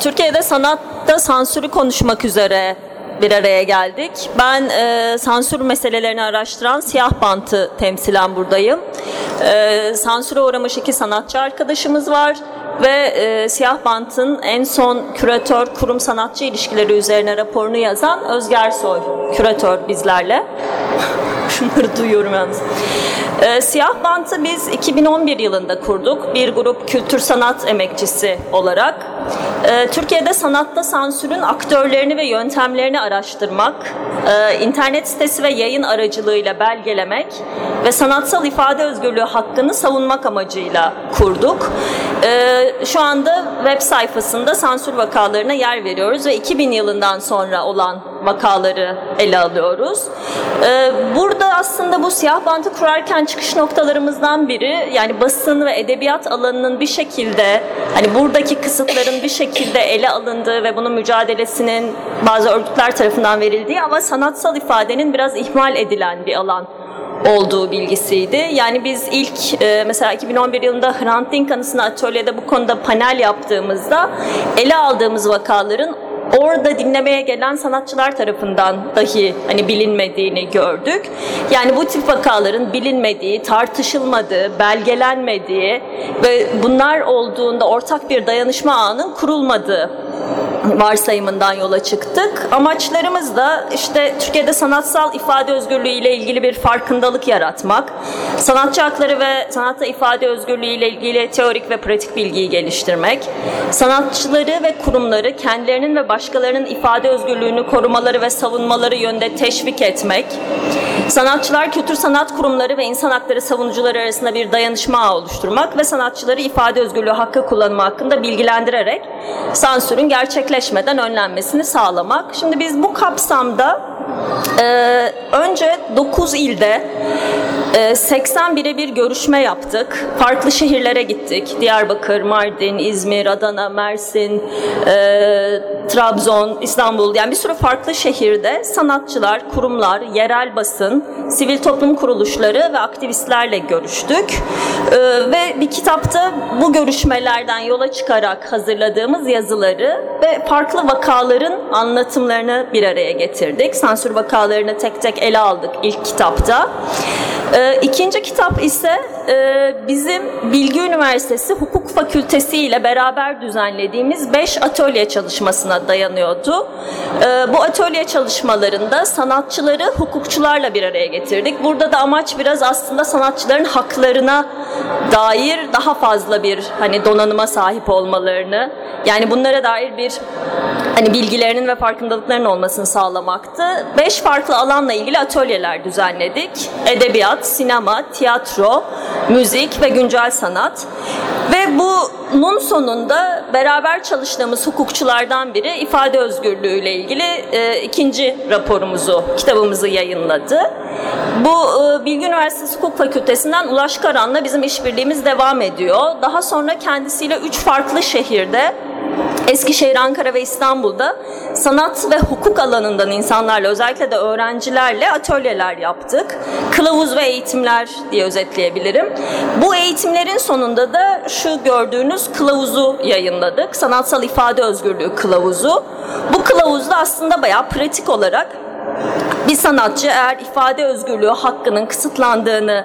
Türkiye'de sanatta sansürü konuşmak üzere bir araya geldik. Ben e, sansür meselelerini araştıran Siyah Bant'ı temsilen buradayım. E, sansüre uğramış iki sanatçı arkadaşımız var ve e, Siyah Bant'ın en son küratör kurum sanatçı ilişkileri üzerine raporunu yazan Özger Soy, küratör bizlerle. Şunları duyuyorum yalnız. E, Siyah Bant'ı biz 2011 yılında kurduk. Bir grup kültür sanat emekçisi olarak. E, Türkiye'de sanatta sansürün aktörlerini ve yöntemlerini araştırmak, e, internet sitesi ve yayın aracılığıyla belgelemek ve sanatsal ifade özgürlüğü hakkını savunmak amacıyla kurduk. E, şu anda web sayfasında sansür vakalarına yer veriyoruz ve 2000 yılından sonra olan vakaları ele alıyoruz. E, burada aslında bu siyah bantı kurarken çıkış noktalarımızdan biri yani basın ve edebiyat alanının bir şekilde hani buradaki kısıtların bir şekilde ele alındığı ve bunun mücadelesinin bazı örgütler tarafından verildiği ama sanatsal ifadenin biraz ihmal edilen bir alan olduğu bilgisiydi. Yani biz ilk e, mesela 2011 yılında Hrant Dink atölyede bu konuda panel yaptığımızda ele aldığımız vakaların orada dinlemeye gelen sanatçılar tarafından dahi hani bilinmediğini gördük. Yani bu tip vakaların bilinmediği, tartışılmadığı, belgelenmediği ve bunlar olduğunda ortak bir dayanışma ağının kurulmadığı varsayımından yola çıktık. Amaçlarımız da işte Türkiye'de sanatsal ifade özgürlüğü ile ilgili bir farkındalık yaratmak, sanatçı hakları ve sanatta ifade özgürlüğü ile ilgili teorik ve pratik bilgiyi geliştirmek, sanatçıları ve kurumları kendilerinin ve başkalarının ifade özgürlüğünü korumaları ve savunmaları yönde teşvik etmek, sanatçılar, kültür sanat kurumları ve insan hakları savunucuları arasında bir dayanışma oluşturmak ve sanatçıları ifade özgürlüğü hakkı kullanımı hakkında bilgilendirerek sansürün gerçekleşmeden önlenmesini sağlamak. Şimdi biz bu kapsamda e, önce 9 ilde 80 birebir görüşme yaptık. Farklı şehirlere gittik. Diyarbakır, Mardin, İzmir, Adana, Mersin, e, Trabzon, İstanbul yani bir sürü farklı şehirde sanatçılar, kurumlar, yerel basın, sivil toplum kuruluşları ve aktivistlerle görüştük. E, ve bir kitapta bu görüşmelerden yola çıkarak hazırladığımız yazıları ve farklı vakaların anlatımlarını bir araya getirdik. Sansür vakalarını tek tek ele aldık ilk kitapta. E, ikinci kitap ise e, bizim Bilgi Üniversitesi Hukuk Fakültesi ile beraber düzenlediğimiz 5 atölye çalışmasına dayanıyordu. E, bu atölye çalışmalarında sanatçıları hukukçularla bir araya getirdik. Burada da amaç biraz aslında sanatçıların haklarına dair daha fazla bir hani donanıma sahip olmalarını, yani bunlara dair bir hani bilgilerinin ve farkındalıklarının olmasını sağlamaktı. Beş farklı alanla ilgili atölyeler düzenledik. Edebiyat, sinema, tiyatro, müzik ve güncel sanat. Ve bunun sonunda beraber çalıştığımız hukukçulardan biri ifade özgürlüğü ile ilgili e, ikinci raporumuzu, kitabımızı yayınladı. Bu e, Bilgi Üniversitesi Hukuk Fakültesinden Ulaş Karan'la bizim işbirliğimiz devam ediyor. Daha sonra kendisiyle üç farklı şehirde Eskişehir, Ankara ve İstanbul'da sanat ve hukuk alanından insanlarla özellikle de öğrencilerle atölyeler yaptık. Kılavuz ve eğitimler diye özetleyebilirim. Bu eğitimlerin sonunda da şu gördüğünüz kılavuzu yayınladık. Sanatsal ifade özgürlüğü kılavuzu. Bu kılavuzda aslında bayağı pratik olarak bir sanatçı eğer ifade özgürlüğü hakkının kısıtlandığını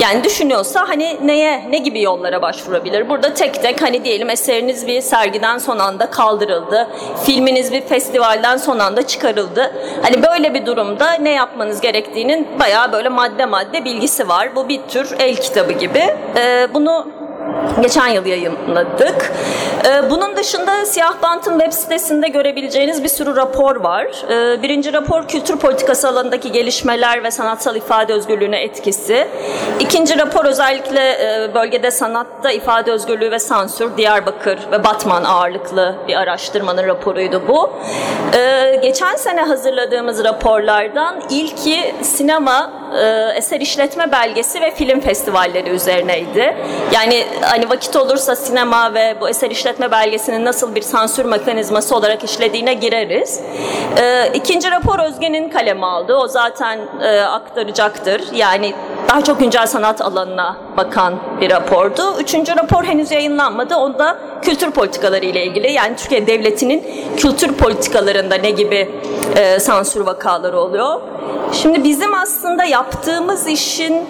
yani düşünüyorsa hani neye ne gibi yollara başvurabilir? Burada tek tek hani diyelim eseriniz bir sergiden son anda kaldırıldı. Filminiz bir festivalden son anda çıkarıldı. Hani böyle bir durumda ne yapmanız gerektiğinin bayağı böyle madde madde bilgisi var. Bu bir tür el kitabı gibi. Ee, bunu Geçen yıl yayınladık. Ee, bunun dışında Siyah Bant'ın web sitesinde görebileceğiniz bir sürü rapor var. Ee, birinci rapor kültür politikası alanındaki gelişmeler ve sanatsal ifade özgürlüğüne etkisi. İkinci rapor özellikle e, bölgede sanatta ifade özgürlüğü ve sansür Diyarbakır ve Batman ağırlıklı bir araştırmanın raporuydu bu. Ee, geçen sene hazırladığımız raporlardan ilki sinema e, eser işletme belgesi ve film festivalleri üzerineydi. Yani hani vakit olursa sinema ve bu eser işletme belgesinin nasıl bir sansür mekanizması olarak işlediğine gireriz. E, ikinci rapor Özge'nin kaleme aldı. O zaten e, aktaracaktır. Yani daha çok güncel sanat alanına bakan bir rapordu. Üçüncü rapor henüz yayınlanmadı. Onda kültür politikaları ile ilgili yani Türkiye Devleti'nin kültür politikalarında ne gibi e, sansür vakaları oluyor. Şimdi bizim aslında yaptığımız işin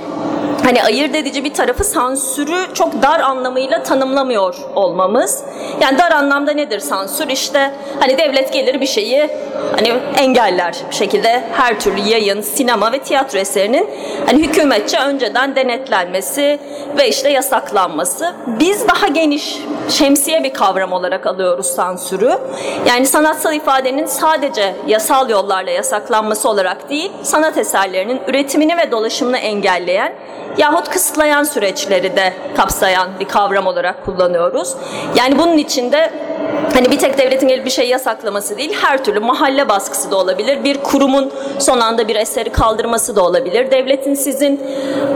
hani ayırt edici bir tarafı sansürü çok dar anlamıyla tanımlamıyor olmamız. Yani dar anlamda nedir sansür? İşte hani devlet gelir bir şeyi hani engeller şekilde her türlü yayın, sinema ve tiyatro eserinin hani hükümetçe önceden denetlenmesi ve işte yasaklanması. Biz daha geniş şemsiye bir kavram olarak alıyoruz sansürü. Yani sanatsal ifadenin sadece yasal yollarla yasaklanması olarak değil, sanat eserlerinin üretimini ve dolaşımını engelleyen yahut kısıtlayan süreçleri de kapsayan bir kavram olarak kullanıyoruz. Yani bunun içinde hani bir tek devletin gelip bir şey yasaklaması değil, her türlü mahalle baskısı da olabilir. Bir kurumun son anda bir eseri kaldırması da olabilir. Devletin sizin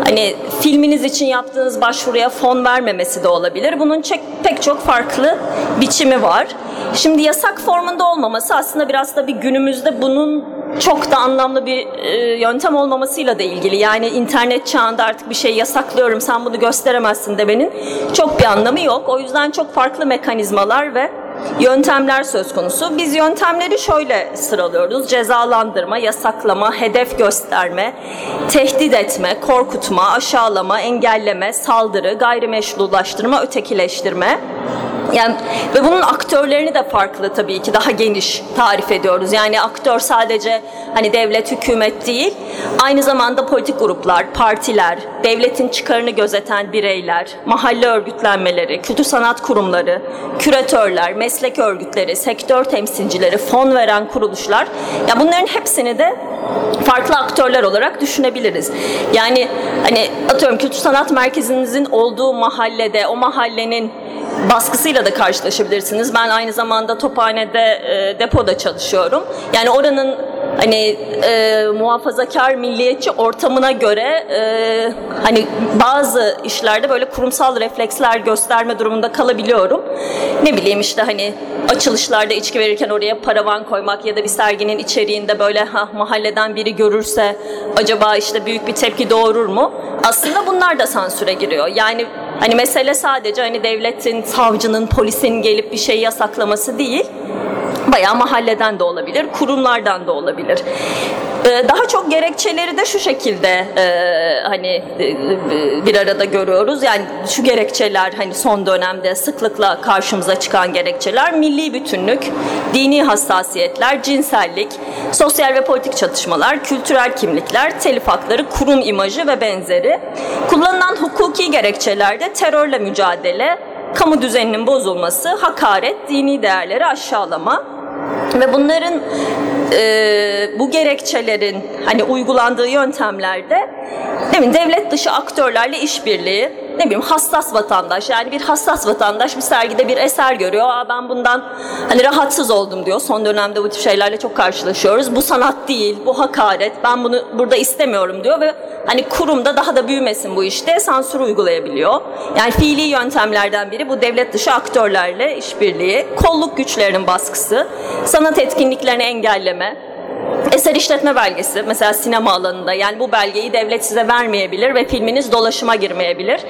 hani filminiz için yaptığınız başvuruya fon vermemesi de olabilir. Bunun pek çok farklı biçimi var. Şimdi yasak formunda olmaması aslında biraz da bir günümüzde bunun çok da anlamlı bir e, yöntem olmamasıyla da ilgili. Yani internet çağında artık bir şey yasaklıyorum sen bunu gösteremezsin demenin çok bir anlamı yok. O yüzden çok farklı mekanizmalar ve yöntemler söz konusu. Biz yöntemleri şöyle sıralıyoruz. Cezalandırma, yasaklama, hedef gösterme, tehdit etme, korkutma, aşağılama, engelleme, saldırı, gayrimeşrulaştırma, ötekileştirme. Yani ve bunun aktörlerini de farklı tabii ki daha geniş tarif ediyoruz. Yani aktör sadece hani devlet, hükümet değil, aynı zamanda politik gruplar, partiler, devletin çıkarını gözeten bireyler, mahalle örgütlenmeleri, kültür sanat kurumları, küratörler, meslek örgütleri, sektör temsilcileri, fon veren kuruluşlar. Ya bunların hepsini de farklı aktörler olarak düşünebiliriz. Yani hani atıyorum kültür sanat merkezinizin olduğu mahallede o mahallenin baskısıyla da karşılaşabilirsiniz. Ben aynı zamanda Tophane'de e, depoda çalışıyorum. Yani oranın hani e, muhafazakar milliyetçi ortamına göre e, hani bazı işlerde böyle kurumsal refleksler gösterme durumunda kalabiliyorum. Ne bileyim işte hani açılışlarda içki verirken oraya paravan koymak ya da bir serginin içeriğinde böyle ha mahalleden biri görürse acaba işte büyük bir tepki doğurur mu? Aslında bunlar da sansüre giriyor. Yani Hani mesele sadece hani devletin, savcının, polisin gelip bir şey yasaklaması değil. Bayağı mahalleden de olabilir, kurumlardan da olabilir. Ee, daha çok gerekçeleri de şu şekilde e, hani e, bir arada görüyoruz. Yani şu gerekçeler hani son dönemde sıklıkla karşımıza çıkan gerekçeler milli bütünlük, dini hassasiyetler, cinsellik, sosyal ve politik çatışmalar, kültürel kimlikler, telif hakları, kurum imajı ve benzeri. Kullanılan hukuki gerekçelerde terörle mücadele, kamu düzeninin bozulması, hakaret, dini değerleri aşağılama ve bunların e, bu gerekçelerin hani uygulandığı yöntemlerde demin devlet dışı aktörlerle işbirliği, ne bileyim hassas vatandaş yani bir hassas vatandaş bir sergide bir eser görüyor. Aa ben bundan hani rahatsız oldum diyor. Son dönemde bu tip şeylerle çok karşılaşıyoruz. Bu sanat değil, bu hakaret. Ben bunu burada istemiyorum diyor ve hani kurumda daha da büyümesin bu işte sansür uygulayabiliyor. Yani fiili yöntemlerden biri bu devlet dışı aktörlerle işbirliği, kolluk güçlerinin baskısı, sanat etkinliklerini engelleme, Eser işletme belgesi mesela sinema alanında yani bu belgeyi devlet size vermeyebilir ve filminiz dolaşıma girmeyebilir.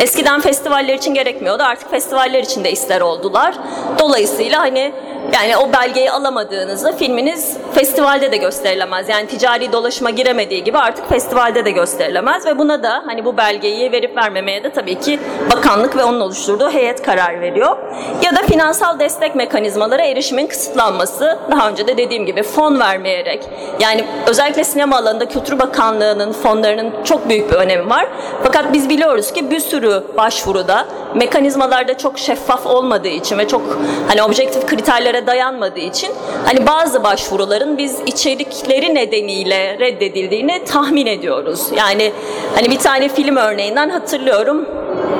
Eskiden festivaller için gerekmiyordu artık festivaller için de ister oldular. Dolayısıyla hani yani o belgeyi alamadığınızda filminiz festivalde de gösterilemez. Yani ticari dolaşıma giremediği gibi artık festivalde de gösterilemez ve buna da hani bu belgeyi verip vermemeye de tabii ki bakanlık ve onun oluşturduğu heyet karar veriyor. Ya da finansal destek mekanizmalara erişimin kısıtlanması. Daha önce de dediğim gibi fon vermeyerek yani özellikle sinema alanında Kültür Bakanlığı'nın fonlarının çok büyük bir önemi var. Fakat biz biliyoruz ki bir sürü başvuruda mekanizmalarda çok şeffaf olmadığı için ve çok hani objektif kriterlere dayanmadığı için hani bazı başvuruların biz içerikleri nedeniyle reddedildiğini tahmin ediyoruz. Yani hani bir tane film örneğinden hatırlıyorum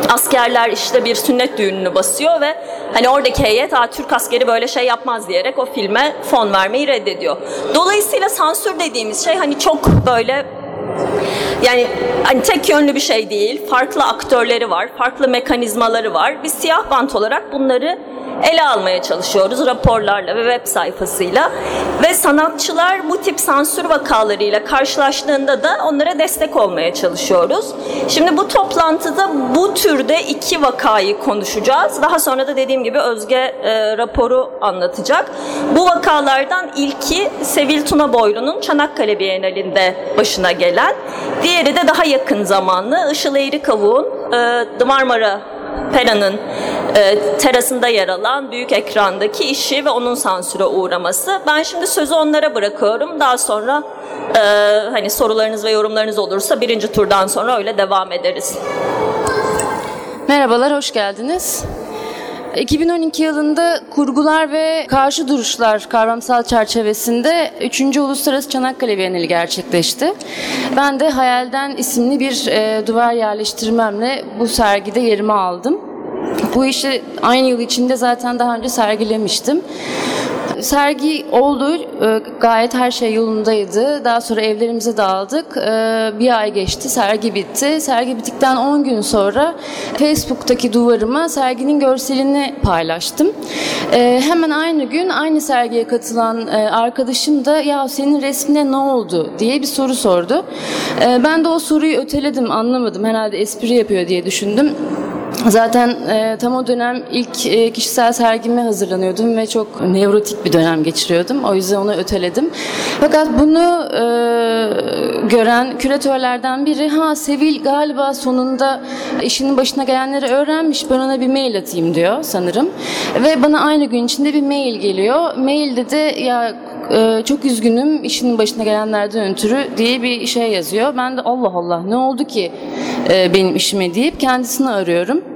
askerler işte bir sünnet düğününü basıyor ve hani oradaki heyet Türk askeri böyle şey yapmaz diyerek o filme fon vermeyi reddediyor. Dolayısıyla sansür dediğimiz şey hani çok böyle yani hani tek yönlü bir şey değil. Farklı aktörleri var, farklı mekanizmaları var. Biz siyah bant olarak bunları ele almaya çalışıyoruz raporlarla ve web sayfasıyla. Ve sanatçılar bu tip sansür vakalarıyla karşılaştığında da onlara destek olmaya çalışıyoruz. Şimdi bu toplantıda bu türde iki vakayı konuşacağız. Daha sonra da dediğim gibi Özge e, raporu anlatacak. Bu vakalardan ilki Sevil Tuna Boylu'nun Çanakkale Bienalinde başına gelen. Diğeri de daha yakın zamanlı Işıl Eğri Kavuğ'un e, The Marmara Pera'nın e, terasında yer alan büyük ekrandaki işi ve onun sansüre uğraması. Ben şimdi sözü onlara bırakıyorum. Daha sonra e, hani sorularınız ve yorumlarınız olursa birinci turdan sonra öyle devam ederiz. Merhabalar, hoş geldiniz. 2012 yılında kurgular ve karşı duruşlar kavramsal çerçevesinde 3. Uluslararası Çanakkale Bienali gerçekleşti. Ben de Hayalden isimli bir e, duvar yerleştirmemle bu sergide yerimi aldım. Bu işi aynı yıl içinde zaten daha önce sergilemiştim. Sergi oldu, e, gayet her şey yolundaydı. Daha sonra evlerimize dağıldık. E, bir ay geçti, sergi bitti. Sergi bittikten 10 gün sonra Facebook'taki duvarıma serginin görselini paylaştım. E, hemen aynı gün aynı sergiye katılan arkadaşım da ya senin resmine ne oldu diye bir soru sordu. Ben de o soruyu öteledim, anlamadım. Herhalde espri yapıyor diye düşündüm. Zaten e, tam o dönem ilk e, kişisel sergime hazırlanıyordum ve çok nevrotik bir dönem geçiriyordum. O yüzden onu öteledim. Fakat bunu e, gören küratörlerden biri ha Sevil galiba sonunda işinin başına gelenleri öğrenmiş ben ona bir mail atayım diyor sanırım. Ve bana aynı gün içinde bir mail geliyor. Mailde de ya e, çok üzgünüm işinin başına gelenlerden ötürü diye bir şey yazıyor. Ben de Allah Allah ne oldu ki e, benim işime deyip kendisini arıyorum.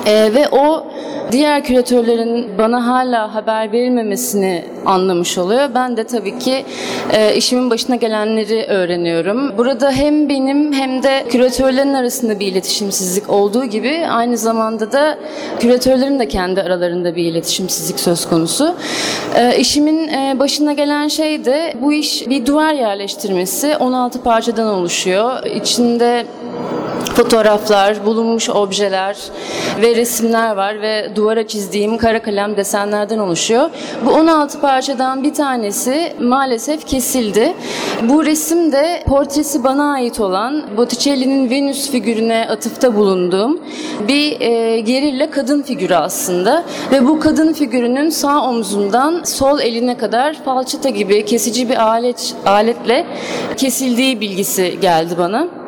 E, ve o diğer küratörlerin bana hala haber verilmemesini anlamış oluyor. Ben de tabii ki e, işimin başına gelenleri öğreniyorum. Burada hem benim hem de küratörlerin arasında bir iletişimsizlik olduğu gibi aynı zamanda da küratörlerin de kendi aralarında bir iletişimsizlik söz konusu. E, işimin e, başına gelen şey de bu iş bir duvar yerleştirmesi 16 parçadan oluşuyor. İçinde fotoğraflar, bulunmuş objeler ve resimler var ve duvara çizdiğim kara kalem desenlerden oluşuyor. Bu 16 parçadan bir tanesi maalesef kesildi. Bu resim de portresi bana ait olan Botticelli'nin Venüs figürüne atıfta bulunduğum bir e, gerilla kadın figürü aslında ve bu kadın figürünün sağ omzundan sol eline kadar falçata gibi kesici bir alet aletle kesildiği bilgisi geldi bana.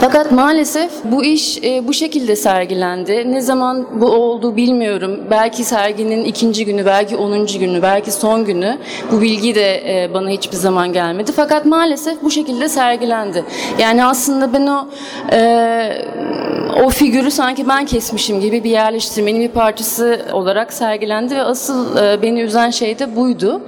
Fakat maalesef bu iş e, bu şekilde sergilendi. Ne zaman bu oldu bilmiyorum. Belki serginin ikinci günü, belki onuncu günü, belki son günü. Bu bilgi de e, bana hiçbir zaman gelmedi. Fakat maalesef bu şekilde sergilendi. Yani aslında ben o e, o figürü sanki ben kesmişim gibi bir yerleştirmenin bir parçası olarak sergilendi ve asıl e, beni üzen şey de buydu.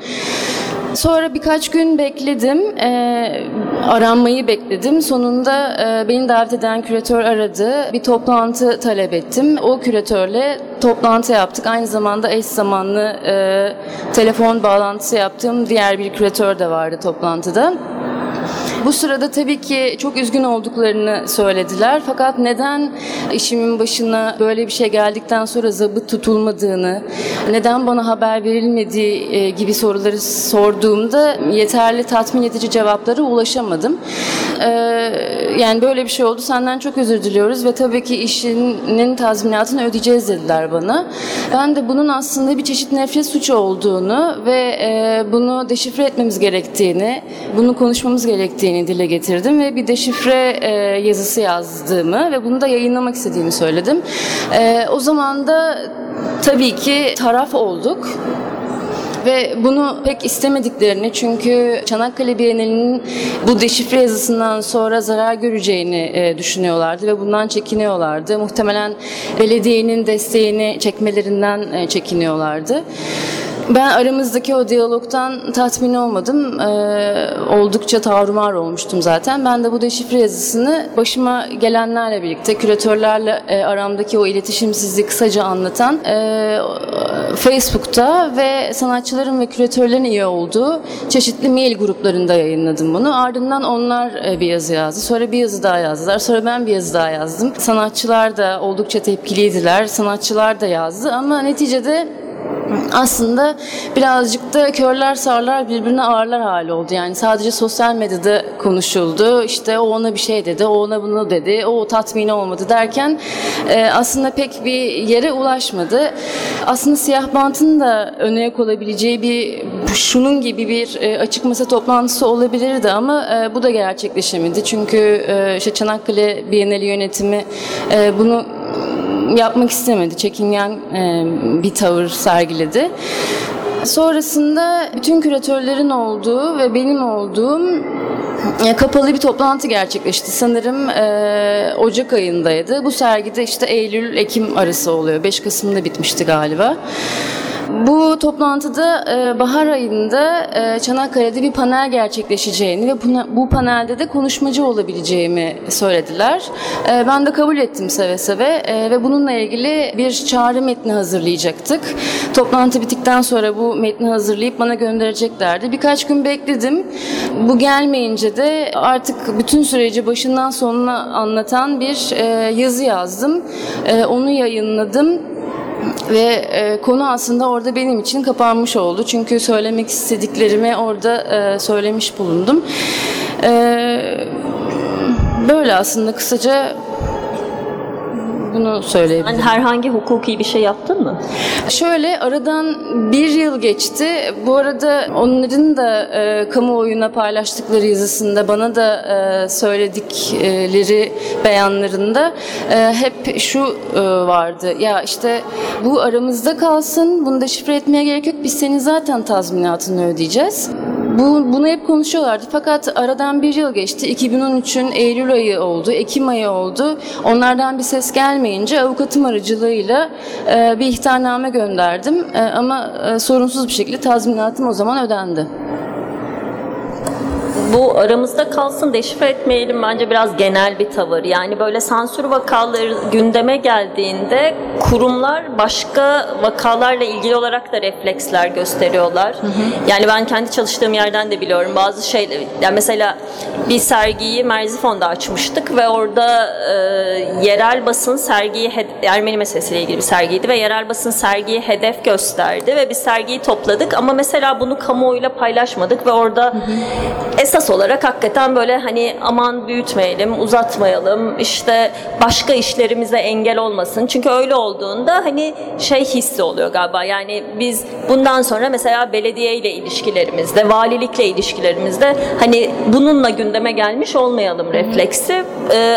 Sonra birkaç gün bekledim, e, aranmayı bekledim. Sonunda e, beni davet eden küratör aradı. Bir toplantı talep ettim. O küratörle toplantı yaptık. Aynı zamanda eş zamanlı e, telefon bağlantısı yaptığım diğer bir küratör de vardı toplantıda. Bu sırada tabii ki çok üzgün olduklarını söylediler. Fakat neden işimin başına böyle bir şey geldikten sonra zabıt tutulmadığını, neden bana haber verilmediği e, gibi soruları sorduğumda yeterli tatmin edici cevaplara ulaşamadım. E, yani böyle bir şey oldu senden çok özür diliyoruz ve tabii ki işinin tazminatını ödeyeceğiz dediler bana. Ben de bunun aslında bir çeşit nefret suçu olduğunu ve e, bunu deşifre etmemiz gerektiğini, bunu konuşmamız gerektiğini gerektiğini dile getirdim ve bir deşifre e, yazısı yazdığımı ve bunu da yayınlamak istediğimi söyledim. E, o zaman da tabii ki taraf olduk. Ve bunu pek istemediklerini çünkü Çanakkale Bienalinin bu deşifre yazısından sonra zarar göreceğini e, düşünüyorlardı ve bundan çekiniyorlardı. Muhtemelen belediyenin desteğini çekmelerinden e, çekiniyorlardı. Ben aramızdaki o diyalogtan tatmin olmadım. Ee, oldukça tarumar olmuştum zaten. Ben de bu deşifre yazısını başıma gelenlerle birlikte, küratörlerle e, aramdaki o iletişimsizliği kısaca anlatan e, Facebook'ta ve sanatçıların ve küratörlerin iyi olduğu çeşitli mail gruplarında yayınladım bunu. Ardından onlar e, bir yazı yazdı. Sonra bir yazı daha yazdılar. Sonra ben bir yazı daha yazdım. Sanatçılar da oldukça tepkiliydiler. Sanatçılar da yazdı ama neticede aslında birazcık da körler sarlar birbirine ağırlar hali oldu. Yani sadece sosyal medyada konuşuldu. İşte o ona bir şey dedi, o ona bunu dedi, o tatmini olmadı derken e, aslında pek bir yere ulaşmadı. Aslında siyah bantın da öne yak olabileceği bir şunun gibi bir e, açık masa toplantısı olabilirdi ama e, bu da gerçekleşemedi. Çünkü işte Çanakkale Bienali yönetimi bunu yapmak istemedi. Çekingen e, bir tavır sergiledi. Sonrasında bütün küratörlerin olduğu ve benim olduğum e, kapalı bir toplantı gerçekleşti. Sanırım e, Ocak ayındaydı. Bu sergide işte Eylül-Ekim arası oluyor. 5 Kasım'da bitmişti galiba. Bu toplantıda e, bahar ayında e, Çanakkale'de bir panel gerçekleşeceğini ve bu panelde de konuşmacı olabileceğimi söylediler. E, ben de kabul ettim seve seve ve bununla ilgili bir çağrı metni hazırlayacaktık. Toplantı bittikten sonra bu metni hazırlayıp bana göndereceklerdi. Birkaç gün bekledim. Bu gelmeyince de artık bütün süreci başından sonuna anlatan bir yazı yazdım. Onu yayınladım. Ve e, konu aslında orada benim için kapanmış oldu. Çünkü söylemek istediklerimi orada e, söylemiş bulundum. E, böyle aslında kısaca bunu söyleyebilirim. Yani herhangi hukuki bir şey yaptın mı? Şöyle aradan bir yıl geçti. Bu arada onların da e, kamuoyuna paylaştıkları yazısında bana da e, söyledikleri beyanlarında e, hep şu e, vardı. Ya işte bu aramızda kalsın. Bunu da şifre etmeye gerek yok. Biz senin zaten tazminatını ödeyeceğiz. Bu, bunu hep konuşuyorlardı fakat aradan bir yıl geçti. 2013'ün Eylül ayı oldu, Ekim ayı oldu. Onlardan bir ses gelmeyince avukatım aracılığıyla e, bir ihtarname gönderdim. E, ama e, sorunsuz bir şekilde tazminatım o zaman ödendi. Bu aramızda kalsın deşifre etmeyelim bence biraz genel bir tavır. Yani böyle sansür vakaları gündeme geldiğinde kurumlar başka vakalarla ilgili olarak da refleksler gösteriyorlar. Hı hı. Yani ben kendi çalıştığım yerden de biliyorum bazı şeyler. Yani mesela bir sergiyi Merzifon'da açmıştık ve orada e, yerel basın sergiyi Ermeni meselesiyle ilgili bir sergiydi ve yerel basın sergiyi hedef gösterdi ve biz sergiyi topladık ama mesela bunu kamuoyuyla paylaşmadık ve orada hı hı. Esas olarak hakikaten böyle hani aman büyütmeyelim, uzatmayalım, işte başka işlerimize engel olmasın. Çünkü öyle olduğunda hani şey hissi oluyor galiba. Yani biz bundan sonra mesela belediye ile ilişkilerimizde, valilikle ilişkilerimizde hani bununla gündeme gelmiş olmayalım refleksi. Ee,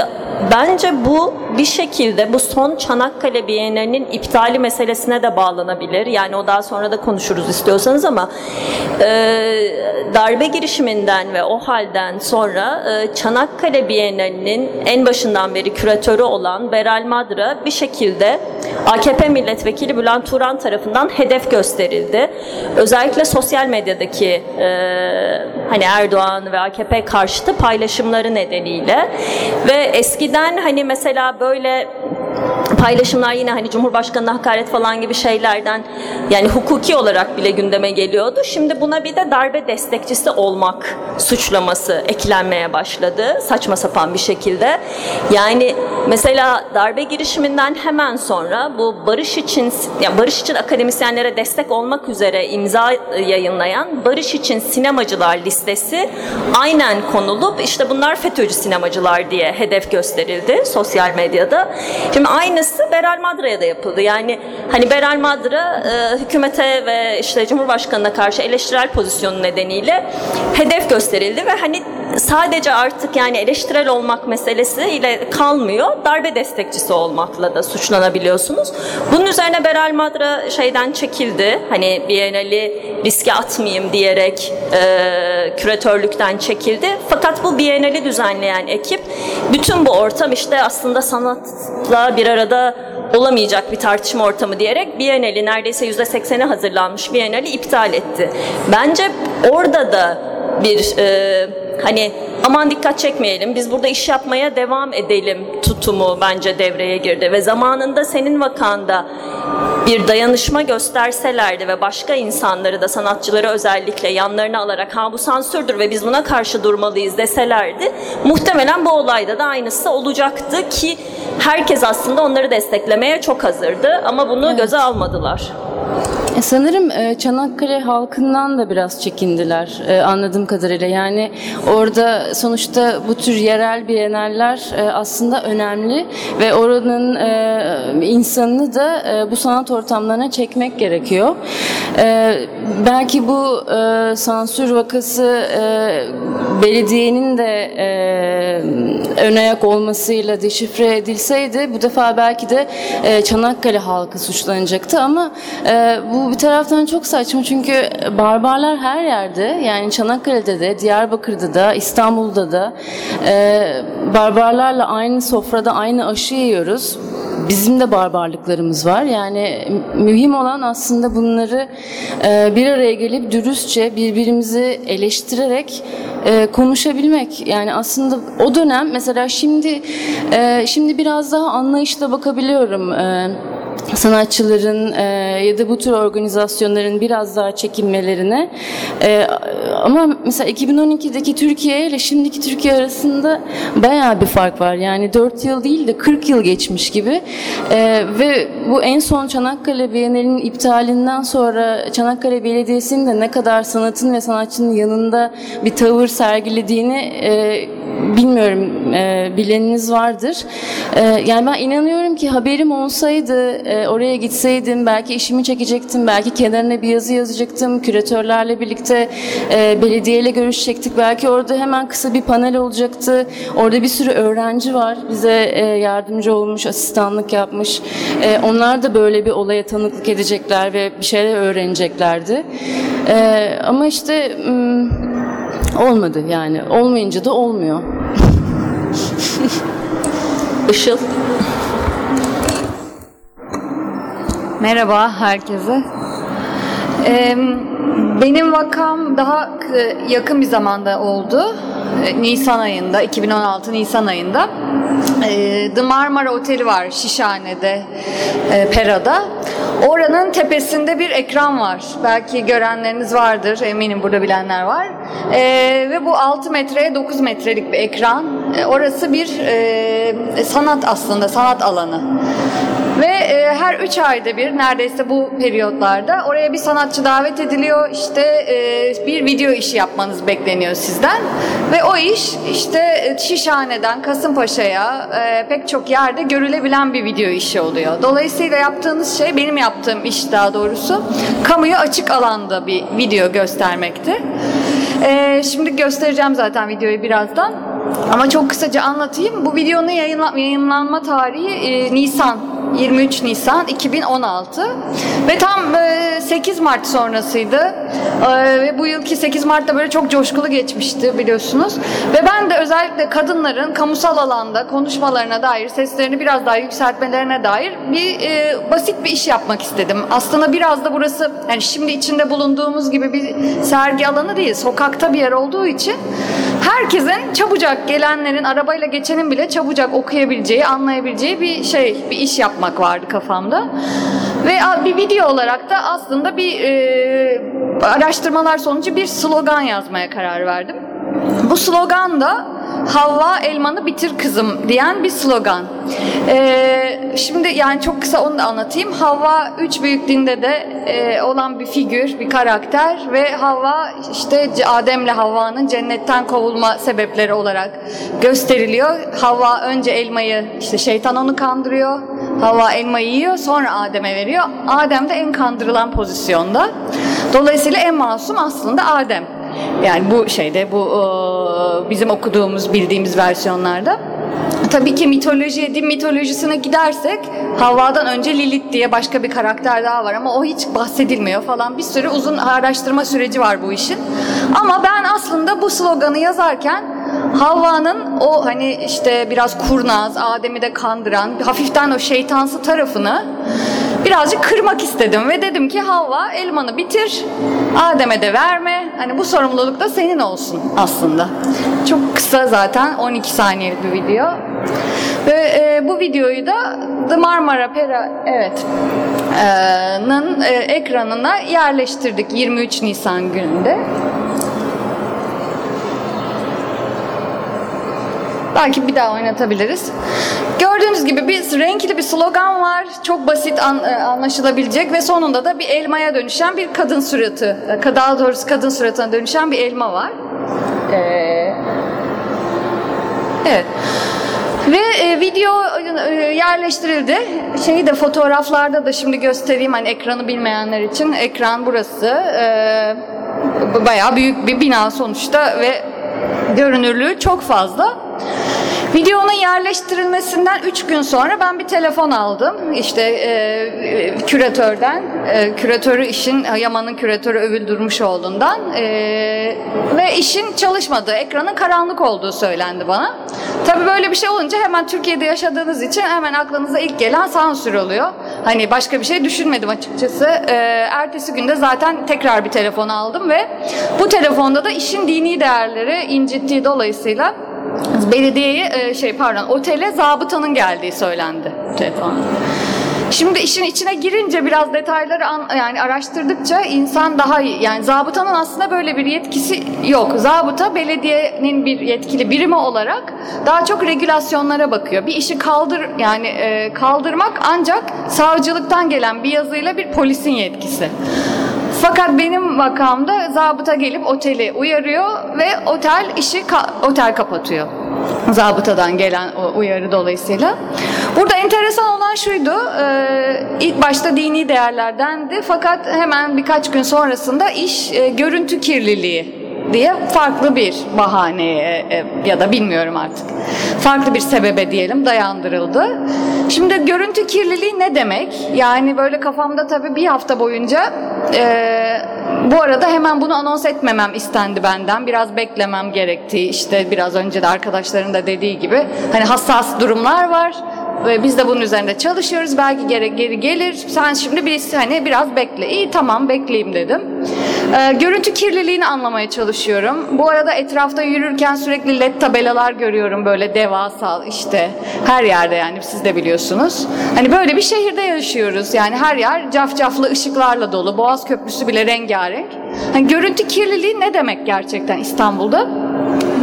bence bu bir şekilde bu son Çanakkale Bienalinin iptali meselesine de bağlanabilir. Yani o daha sonra da konuşuruz istiyorsanız ama e, darbe girişiminden ve o halden sonra e, Çanakkale Bienalinin en başından beri küratörü olan Beral Madra bir şekilde AKP milletvekili Bülent Turan tarafından hedef gösterildi. Özellikle sosyal medyadaki e, hani Erdoğan ve AKP karşıtı paylaşımları nedeniyle ve eskiden hani mesela böyle paylaşımlar yine hani Cumhurbaşkanı'na hakaret falan gibi şeylerden yani hukuki olarak bile gündeme geliyordu. Şimdi buna bir de darbe destekçisi olmak suçlaması eklenmeye başladı saçma sapan bir şekilde. Yani mesela darbe girişiminden hemen sonra bu barış için yani barış için akademisyenlere destek olmak üzere imza yayınlayan Barış için sinemacılar listesi aynen konulup işte bunlar FETÖ'cü sinemacılar diye hedef gösterildi sosyal medyada. Şimdi aynısı Beral Madra'ya da yapıldı. Yani hani Beral Madra e, hükümete ve işte Cumhurbaşkanı'na karşı eleştirel pozisyonu nedeniyle hedef gösterildi ve hani sadece artık yani eleştirel olmak meselesiyle kalmıyor. Darbe destekçisi olmakla da suçlanabiliyorsunuz. Bunun üzerine Beral Madra şeyden çekildi. Hani Biennale riske atmayayım diyerek e, küratörlükten çekildi. Fakat bu Biennale düzenleyen ekip bütün bu ortam işte aslında sanatla bir arada olamayacak bir tartışma ortamı diyerek Biennale'i neredeyse %80'e hazırlanmış Biennale'i iptal etti. Bence orada da bir e, hani aman dikkat çekmeyelim biz burada iş yapmaya devam edelim tutumu bence devreye girdi ve zamanında senin vakanda bir dayanışma gösterselerdi ve başka insanları da sanatçıları özellikle yanlarına alarak ha bu sansürdür ve biz buna karşı durmalıyız deselerdi muhtemelen bu olayda da aynısı olacaktı ki herkes aslında onları desteklemeye çok hazırdı ama bunu evet. göze almadılar. E, Sanırım e, Çanakkale halkından da biraz çekindiler e, anladığım kadarıyla. Yani orada sonuçta bu tür yerel biyeneller e, aslında önemli ve oranın insanını da bu sanat ortamlarına çekmek gerekiyor. Belki bu sansür vakası belediyenin de ön ayak olmasıyla deşifre edilseydi bu defa belki de Çanakkale halkı suçlanacaktı ama e, bu bir taraftan çok saçma çünkü barbarlar her yerde yani Çanakkale'de de Diyarbakır'da da İstanbul'da da e, barbarlarla aynı sofrada aynı aşı yiyoruz. Bizim de barbarlıklarımız var. Yani mühim olan aslında bunları e, bir araya gelip dürüstçe birbirimizi eleştirerek e, konuşabilmek. Yani aslında o dönem mesela şimdi e, şimdi biraz daha anlayışla bakabiliyorum. E, sanatçıların e, ya da bu tür organizasyonların biraz daha çekinmelerine. E, ama mesela 2012'deki Türkiye ile şimdiki Türkiye arasında bayağı bir fark var. Yani 4 yıl değil de 40 yıl geçmiş gibi. E, ve bu en son Çanakkale Bienalinin iptalinden sonra Çanakkale Belediyesi'nin de ne kadar sanatın ve sanatçının yanında bir tavır sergilediğini e, bilmiyorum e, bileniniz vardır. E, yani ben inanıyorum ki haberim olsaydı e, oraya gitseydim belki işimi çekecektim, belki kenarına bir yazı yazacaktım, küratörlerle birlikte e, belediyeyle görüşecektik. Belki orada hemen kısa bir panel olacaktı. Orada bir sürü öğrenci var bize e, yardımcı olmuş, asistanlık yapmış. E, onlar da böyle bir olaya tanıklık edecekler ve bir şeyler öğreneceklerdi. E, ama işte m, olmadı yani. Olmayınca da olmuyor. Işıl. Merhaba herkese. Ee, benim vakam daha k- yakın bir zamanda oldu. Ee, Nisan ayında, 2016 Nisan ayında. Ee, The Marmara Oteli var Şişhane'de, e, Pera'da. Oranın tepesinde bir ekran var. Belki görenleriniz vardır, eminim burada bilenler var. Ee, ve bu 6 metreye 9 metrelik bir ekran. Ee, orası bir e, sanat aslında, sanat alanı. Ve e, her üç ayda bir neredeyse bu periyotlarda oraya bir sanatçı davet ediliyor. İşte e, bir video işi yapmanız bekleniyor sizden. Ve o iş işte e, Şişhane'den Kasımpaşa'ya e, pek çok yerde görülebilen bir video işi oluyor. Dolayısıyla yaptığınız şey benim yaptığım iş daha doğrusu kamuya açık alanda bir video göstermekti. E, şimdi göstereceğim zaten videoyu birazdan. Ama çok kısaca anlatayım. Bu videonun yayınla- yayınlanma tarihi e, Nisan 23 Nisan 2016 ve tam e, 8 Mart sonrasıydı E, ve bu yılki 8 Mart'ta böyle çok coşkulu geçmişti biliyorsunuz ve ben de özellikle kadınların kamusal alanda konuşmalarına dair seslerini biraz daha yükseltmelerine dair bir e, basit bir iş yapmak istedim. Aslında biraz da burası yani şimdi içinde bulunduğumuz gibi bir sergi alanı değil sokakta bir yer olduğu için herkesin çabucak gelenlerin arabayla geçenin bile çabucak okuyabileceği anlayabileceği bir şey bir iş yapmak vardı kafamda. Ve bir video olarak da aslında bir e, araştırmalar sonucu bir slogan yazmaya karar verdim. Bu slogan da Havva elmanı bitir kızım diyen bir slogan. Ee, şimdi yani çok kısa onu da anlatayım. Havva üç büyük dinde de e, olan bir figür, bir karakter ve Havva işte Adem'le Havva'nın cennetten kovulma sebepleri olarak gösteriliyor. Havva önce elmayı işte şeytan onu kandırıyor. Havva elmayı yiyor sonra Adem'e veriyor. Adem de en kandırılan pozisyonda. Dolayısıyla en masum aslında Adem. Yani bu şeyde bu e, bizim okuduğumuz bildiğimiz versiyonlarda. Tabii ki mitoloji, din mitolojisine gidersek Havva'dan önce Lilith diye başka bir karakter daha var ama o hiç bahsedilmiyor falan. Bir sürü uzun araştırma süreci var bu işin. Ama ben aslında bu sloganı yazarken Havva'nın o hani işte biraz kurnaz, Adem'i de kandıran, hafiften o şeytansı tarafını birazcık kırmak istedim ve dedim ki Havva elmanı bitir, Adem'e de verme. Hani bu sorumluluk da senin olsun aslında. Çok kısa zaten 12 saniyelik bir video. Ve e, bu videoyu da The Marmara Pera evet e, e, ekranına yerleştirdik 23 Nisan gününde. Belki bir daha oynatabiliriz. Gördüğünüz gibi bir renkli bir slogan var. Çok basit an- e, anlaşılabilecek ve sonunda da bir elmaya dönüşen bir kadın suratı. e, Daha doğrusu kadın suratına dönüşen bir elma var. Ee, evet. Ve e, video e, yerleştirildi. Şeyi de fotoğraflarda da şimdi göstereyim hani ekranı bilmeyenler için. Ekran burası. E, bayağı büyük bir bina sonuçta ve görünürlüğü çok fazla. Videonun yerleştirilmesinden 3 gün sonra ben bir telefon aldım. İşte e, e, küratörden. E, küratörü işin, Yaman'ın küratörü Övül Durmuşoğlu'ndan. E, ve işin çalışmadığı, ekranın karanlık olduğu söylendi bana. Tabii böyle bir şey olunca hemen Türkiye'de yaşadığınız için hemen aklınıza ilk gelen sansür oluyor. Hani başka bir şey düşünmedim açıkçası. E, ertesi günde zaten tekrar bir telefon aldım ve bu telefonda da işin dini değerleri incittiği dolayısıyla belediyeye e, şey pardon otele zabıtanın geldiği söylendi telefon. Şimdi işin içine girince biraz detayları an, yani araştırdıkça insan daha iyi yani zabıtanın aslında böyle bir yetkisi yok. Zabıta belediyenin bir yetkili birimi olarak daha çok regülasyonlara bakıyor. Bir işi kaldır yani e, kaldırmak ancak savcılıktan gelen bir yazıyla bir polisin yetkisi. Fakat benim vakamda zabıta gelip oteli uyarıyor ve otel işi otel kapatıyor. Zabıtadan gelen uyarı dolayısıyla. Burada enteresan olan şuydu, e, ilk başta dini değerlerdendi fakat hemen birkaç gün sonrasında iş e, görüntü kirliliği diye farklı bir bahaneye e, ya da bilmiyorum artık. Farklı bir sebebe diyelim dayandırıldı. Şimdi görüntü kirliliği ne demek? Yani böyle kafamda tabii bir hafta boyunca e, bu arada hemen bunu anons etmemem istendi benden. Biraz beklemem gerektiği işte biraz önce de arkadaşların da dediği gibi hani hassas durumlar var. Ve biz de bunun üzerinde çalışıyoruz. Belki geri, geri gelir. Sen şimdi bir hani biraz bekle. İyi tamam bekleyeyim dedim. Ee, görüntü kirliliğini anlamaya çalışıyorum. Bu arada etrafta yürürken sürekli led tabelalar görüyorum böyle devasa işte her yerde yani siz de biliyorsunuz. Hani böyle bir şehirde yaşıyoruz. Yani her yer cafcaflı ışıklarla dolu. Boğaz Köprüsü bile rengarenk. Hani görüntü kirliliği ne demek gerçekten İstanbul'da?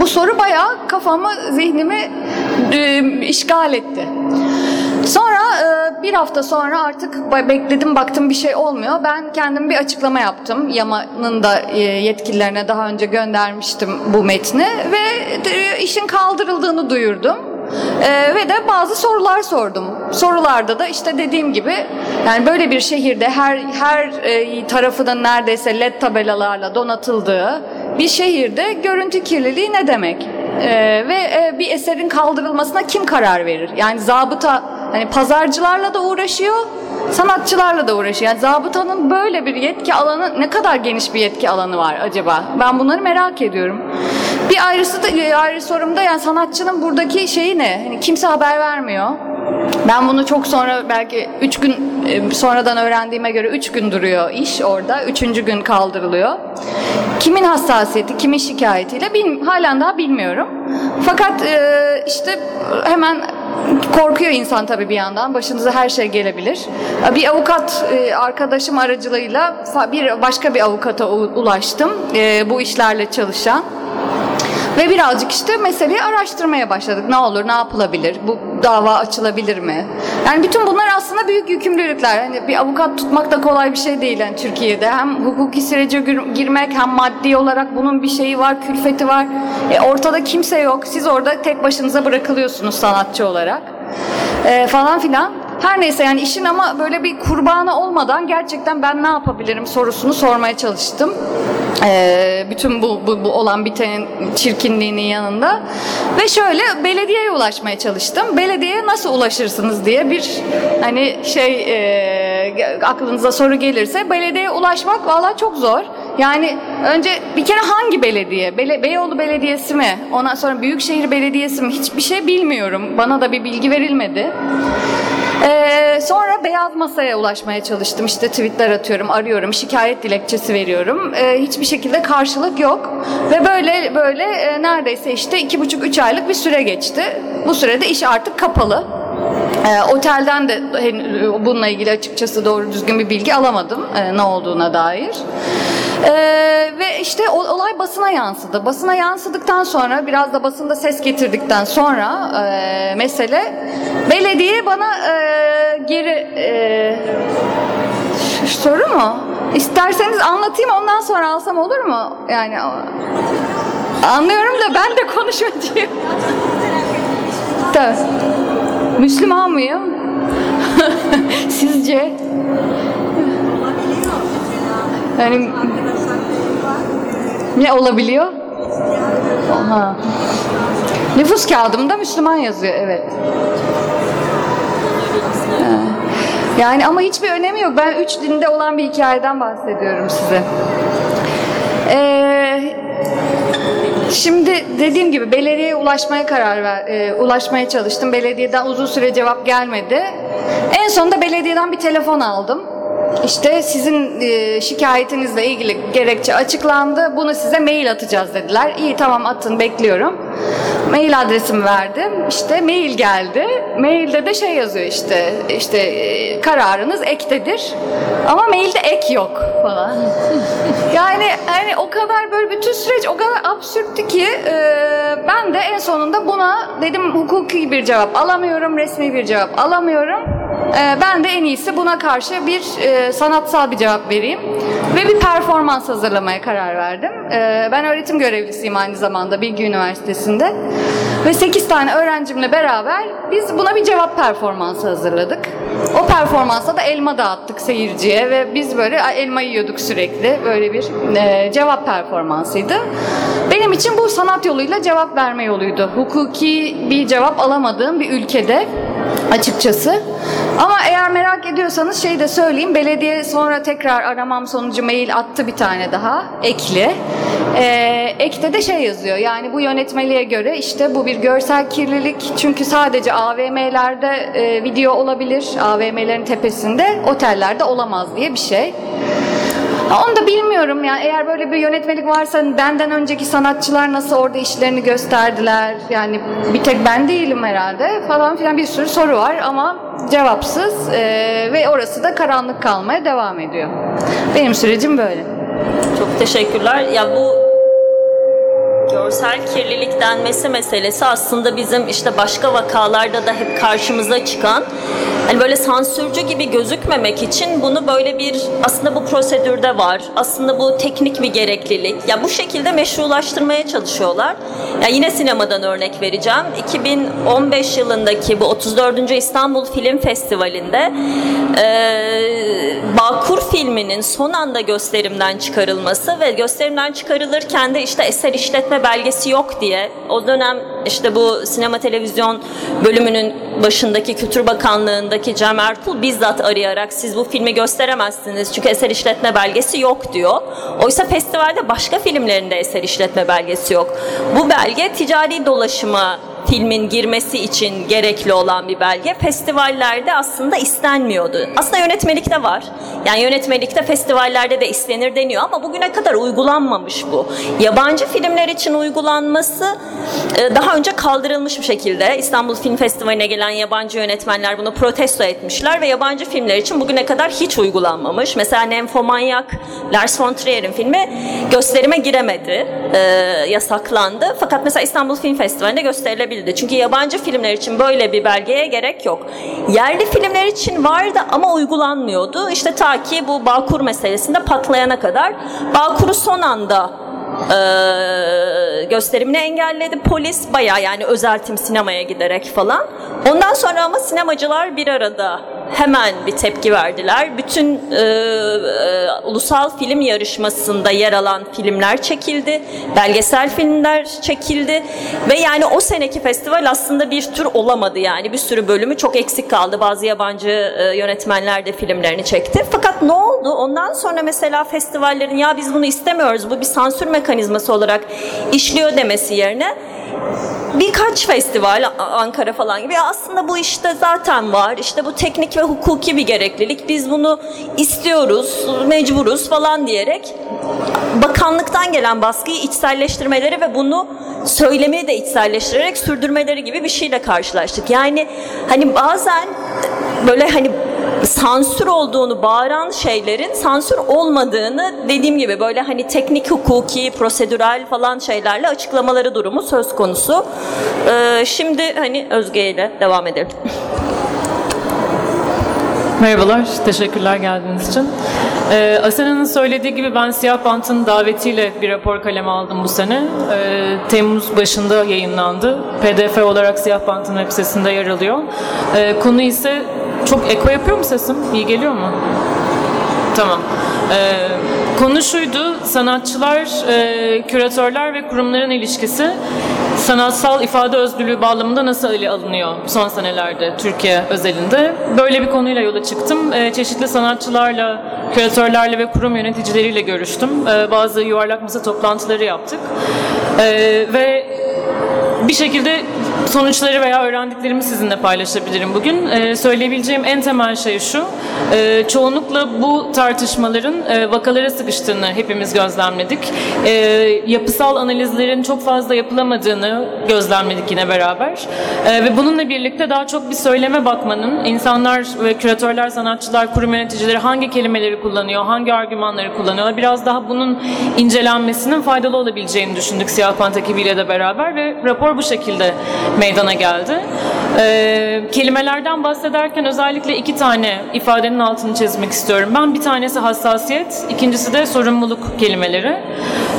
Bu soru bayağı kafamı, zihnimi e, işgal etti. Sonra e, bir hafta sonra artık bekledim baktım bir şey olmuyor. Ben kendim bir açıklama yaptım. Yaman'ın da e, yetkililerine daha önce göndermiştim bu metni ve e, işin kaldırıldığını duyurdum. Ee, ve de bazı sorular sordum. Sorularda da işte dediğim gibi yani böyle bir şehirde her her e, tarafının neredeyse led tabelalarla donatıldığı bir şehirde görüntü kirliliği ne demek? Ee, ve e, bir eserin kaldırılmasına kim karar verir? Yani zabıta hani pazarcılarla da uğraşıyor, sanatçılarla da uğraşıyor. Yani zabıtanın böyle bir yetki alanı ne kadar geniş bir yetki alanı var acaba? Ben bunları merak ediyorum. Bir ayrısı da e, ayrı sorum da yani sanatçının buradaki şeyi ne? Hani kimse haber vermiyor. Ben bunu çok sonra belki üç gün e, sonradan öğrendiğime göre üç gün duruyor iş orada. Üçüncü gün kaldırılıyor. Kimin hassasiyeti, kimin şikayetiyle bil, halen daha bilmiyorum. Fakat e, işte hemen korkuyor insan tabii bir yandan. Başınıza her şey gelebilir. Bir avukat e, arkadaşım aracılığıyla bir başka bir avukata ulaştım. E, bu işlerle çalışan. Ve birazcık işte meseleyi araştırmaya başladık. Ne olur, ne yapılabilir? Bu dava açılabilir mi? Yani bütün bunlar aslında büyük yükümlülükler. Hani bir avukat tutmak da kolay bir şey değil yani Türkiye'de. Hem hukuki sürece girmek hem maddi olarak bunun bir şeyi var, külfeti var. E, ortada kimse yok. Siz orada tek başınıza bırakılıyorsunuz sanatçı olarak. E, falan filan. Her neyse yani işin ama böyle bir kurbanı olmadan gerçekten ben ne yapabilirim sorusunu sormaya çalıştım. Ee, bütün bu, bu, bu olan bitenin çirkinliğinin yanında. Ve şöyle belediyeye ulaşmaya çalıştım. Belediyeye nasıl ulaşırsınız diye bir hani şey e, aklınıza soru gelirse belediyeye ulaşmak valla çok zor. Yani önce bir kere hangi belediye? Bele, Beyoğlu Belediyesi mi? Ondan sonra Büyükşehir Belediyesi mi? Hiçbir şey bilmiyorum. Bana da bir bilgi verilmedi. Ee, sonra beyaz masaya ulaşmaya çalıştım. İşte tweetler atıyorum, arıyorum, şikayet dilekçesi veriyorum. Ee, hiçbir şekilde karşılık yok. Ve böyle böyle e, neredeyse işte iki buçuk üç aylık bir süre geçti. Bu sürede iş artık kapalı. E, otelden de hen- bununla ilgili açıkçası doğru düzgün bir bilgi alamadım e, ne olduğuna dair. E, ve işte o, olay basına yansıdı. Basına yansıdıktan sonra biraz da basında ses getirdikten sonra e, mesele belediye bana e, geri e, soru mu? İsterseniz anlatayım ondan sonra alsam olur mu? Yani anlıyorum da ben de konuşmacıyım. Tabii. Müslüman mıyım? Sizce? Yani ne olabiliyor? Aha. Nüfus kağıdımda Müslüman yazıyor evet. Yani ama hiçbir önemi yok. Ben üç dinde olan bir hikayeden bahsediyorum size. Ee, şimdi dediğim gibi belediyeye ulaşmaya karar ver, e, ulaşmaya çalıştım. Belediyeden uzun süre cevap gelmedi. En sonunda belediyeden bir telefon aldım. İşte sizin e, şikayetinizle ilgili gerekçe açıklandı. Bunu size mail atacağız dediler. İyi tamam atın bekliyorum. Mail adresimi verdim. İşte mail geldi. Mailde de şey yazıyor işte işte e, kararınız ektedir. Ama mailde ek yok falan. yani hani o kadar böyle bütün süreç o kadar absürttü ki e, ben de en sonunda buna dedim hukuki bir cevap alamıyorum, resmi bir cevap alamıyorum. E, ben de en iyisi buna karşı bir e, sanatsal bir cevap vereyim ve bir performans hazırlamaya karar verdim. E, ben öğretim görevlisiyim aynı zamanda Bilgi Üniversitesi'nde ve 8 tane öğrencimle beraber biz buna bir cevap performansı hazırladık. O performansa da elma dağıttık seyirciye ve biz böyle elma yiyorduk sürekli. Böyle bir e, cevap performansıydı. Benim için bu sanat yoluyla cevap verme yoluydu. Hukuki bir cevap alamadığım bir ülkede açıkçası. Ama eğer merak ediyorsanız şey de söyleyeyim. Belediye sonra tekrar aramam sonucu mail attı bir tane daha. Ekli. Ee, ekte de şey yazıyor. Yani bu yönetmeliğe göre işte bu bir görsel kirlilik. Çünkü sadece AVM'lerde e, video olabilir. AVM'lerin tepesinde. Otellerde olamaz diye bir şey. Onu da bilmiyorum yani eğer böyle bir yönetmelik varsa benden önceki sanatçılar nasıl orada işlerini gösterdiler yani bir tek ben değilim herhalde falan filan bir sürü soru var ama cevapsız Ee, ve orası da karanlık kalmaya devam ediyor. Benim sürecim böyle. Çok teşekkürler. Ya bu görsel kirlilik denmesi meselesi aslında bizim işte başka vakalarda da hep karşımıza çıkan hani böyle sansürcü gibi gözükmemek için bunu böyle bir aslında bu prosedürde var. Aslında bu teknik bir gereklilik. Ya bu şekilde meşrulaştırmaya çalışıyorlar. Ya yine sinemadan örnek vereceğim. 2015 yılındaki bu 34. İstanbul Film Festivali'nde eee Bağkur filminin son anda gösterimden çıkarılması ve gösterimden çıkarılırken de işte eser işletme belgesi yok diye o dönem işte bu sinema televizyon bölümünün başındaki Kültür Bakanlığı'ndaki Cem Ertuğ bizzat arayarak siz bu filmi gösteremezsiniz çünkü eser işletme belgesi yok diyor. Oysa festivalde başka filmlerinde eser işletme belgesi yok. Bu belge ticari dolaşıma filmin girmesi için gerekli olan bir belge festivallerde aslında istenmiyordu. Aslında yönetmelikte var. Yani yönetmelikte festivallerde de istenir deniyor ama bugüne kadar uygulanmamış bu. Yabancı filmler için uygulanması e, daha önce kaldırılmış bir şekilde. İstanbul Film Festivali'ne gelen yabancı yönetmenler bunu protesto etmişler ve yabancı filmler için bugüne kadar hiç uygulanmamış. Mesela Nymphomaniac, Lars von Trier'in filmi gösterime giremedi. e, yasaklandı. Fakat mesela İstanbul Film Festivali'nde gösterilebildi. Çünkü yabancı filmler için böyle bir belgeye gerek yok. Yerli filmler için vardı ama uygulanmıyordu. İşte ta ki bu Bağkur meselesinde patlayana kadar. Bağkur'u son anda e, gösterimini engelledi polis baya yani özeltim sinemaya giderek falan. Ondan sonra ama sinemacılar bir arada hemen bir tepki verdiler. Bütün e, e, ulusal film yarışmasında yer alan filmler çekildi. Belgesel filmler çekildi ve yani o seneki festival aslında bir tür olamadı yani. Bir sürü bölümü çok eksik kaldı. Bazı yabancı e, yönetmenler de filmlerini çekti. Fakat ne oldu? Ondan sonra mesela festivallerin ya biz bunu istemiyoruz. Bu bir sansür mekanizması olarak işliyor demesi yerine birkaç festival Ankara falan gibi aslında bu işte zaten var. İşte bu teknik ve hukuki bir gereklilik. Biz bunu istiyoruz, mecburuz falan diyerek bakanlıktan gelen baskıyı içselleştirmeleri ve bunu söylemeyi de içselleştirerek sürdürmeleri gibi bir şeyle karşılaştık. Yani hani bazen böyle hani sansür olduğunu bağıran şeylerin sansür olmadığını dediğim gibi böyle hani teknik hukuki, prosedürel falan şeylerle açıklamaları durumu söz konusu. Ee, şimdi hani Özge ile devam edelim. Merhabalar, teşekkürler geldiğiniz için. Ee, Asena'nın söylediği gibi ben Siyah Bant'ın davetiyle bir rapor kaleme aldım bu sene. Ee, Temmuz başında yayınlandı. PDF olarak Siyah Bant'ın web sitesinde yer alıyor. Ee, konu ise çok eko yapıyor mu sesim? İyi geliyor mu? Tamam. Ee, konu şuydu, sanatçılar, e, küratörler ve kurumların ilişkisi sanatsal ifade özgürlüğü bağlamında nasıl ele alınıyor son senelerde Türkiye özelinde. Böyle bir konuyla yola çıktım. Ee, çeşitli sanatçılarla, küratörlerle ve kurum yöneticileriyle görüştüm. Ee, bazı yuvarlak masa toplantıları yaptık. Ee, ve bir şekilde sonuçları veya öğrendiklerimi sizinle paylaşabilirim bugün. Ee, söyleyebileceğim en temel şey şu. Ee, çoğunlukla bu tartışmaların e, vakalara sıkıştığını hepimiz gözlemledik. Ee, yapısal analizlerin çok fazla yapılamadığını gözlemledik yine beraber. Ee, ve bununla birlikte daha çok bir söyleme bakmanın, insanlar ve küratörler, sanatçılar, kurum yöneticileri hangi kelimeleri kullanıyor, hangi argümanları kullanıyor, biraz daha bunun incelenmesinin faydalı olabileceğini düşündük Siyah Pant ekibiyle de beraber ve rapor bu şekilde meydana geldi. Ee, kelimelerden bahsederken özellikle iki tane ifadenin altını çizmek istiyorum. Ben bir tanesi hassasiyet, ikincisi de sorumluluk kelimeleri.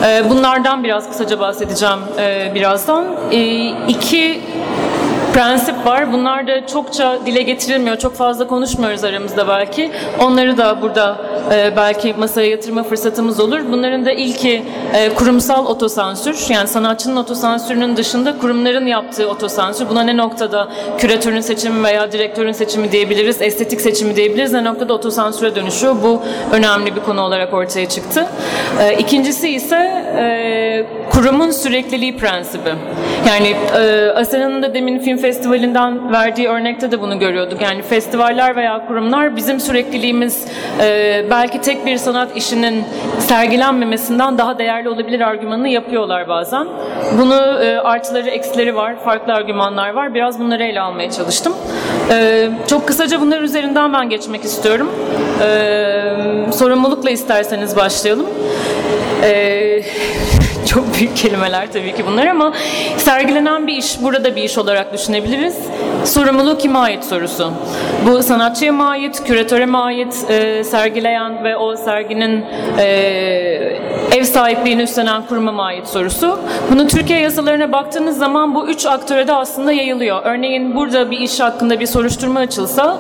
Ee, bunlardan biraz kısaca bahsedeceğim e, birazdan. Ee, iki prensip var. Bunlar da çokça dile getirilmiyor. Çok fazla konuşmuyoruz aramızda belki. Onları da burada e, belki masaya yatırma fırsatımız olur. Bunların da ilki e, kurumsal otosansür. Yani sanatçının otosansürünün dışında kurumların yaptığı otosansür. Buna ne noktada küratörün seçimi veya direktörün seçimi diyebiliriz, estetik seçimi diyebiliriz. Ne noktada otosansüre dönüşüyor. Bu önemli bir konu olarak ortaya çıktı. E, ikincisi ise e, kurumun sürekliliği prensibi. Yani e, Asena'nın da demin film festivalinden verdiği örnekte de bunu görüyorduk. Yani festivaller veya kurumlar bizim sürekliliğimiz e, belki tek bir sanat işinin sergilenmemesinden daha değerli olabilir argümanını yapıyorlar bazen. Bunu e, artıları eksileri var, farklı argümanlar var. Biraz bunları ele almaya çalıştım. E, çok kısaca bunlar üzerinden ben geçmek istiyorum. E, sorumlulukla isterseniz başlayalım. E, çok büyük kelimeler tabii ki bunlar ama sergilenen bir iş, burada bir iş olarak düşünebiliriz. Sorumluluk kime ait sorusu. Bu sanatçıya mı ait, küratöre mi ait, e, sergileyen ve o serginin e, ev sahipliğini üstlenen kuruma mı ait sorusu. Bunu Türkiye yasalarına baktığınız zaman bu üç aktöre de aslında yayılıyor. Örneğin burada bir iş hakkında bir soruşturma açılsa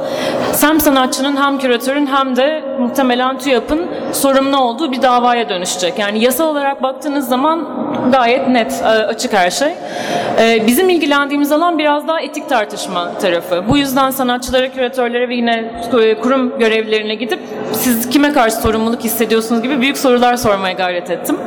hem sanatçının hem küratörün hem de muhtemelen TÜYAP'ın sorumlu olduğu bir davaya dönüşecek. Yani yasal olarak baktığınız zaman gayet net, e, açık her şey. E, Bizim ilgilendiğimiz alan biraz daha etik tartışma tarafı. Bu yüzden sanatçılara, küratörlere ve yine e, kurum görevlilerine gidip siz kime karşı sorumluluk hissediyorsunuz gibi büyük sorular sormaya gayret ettim.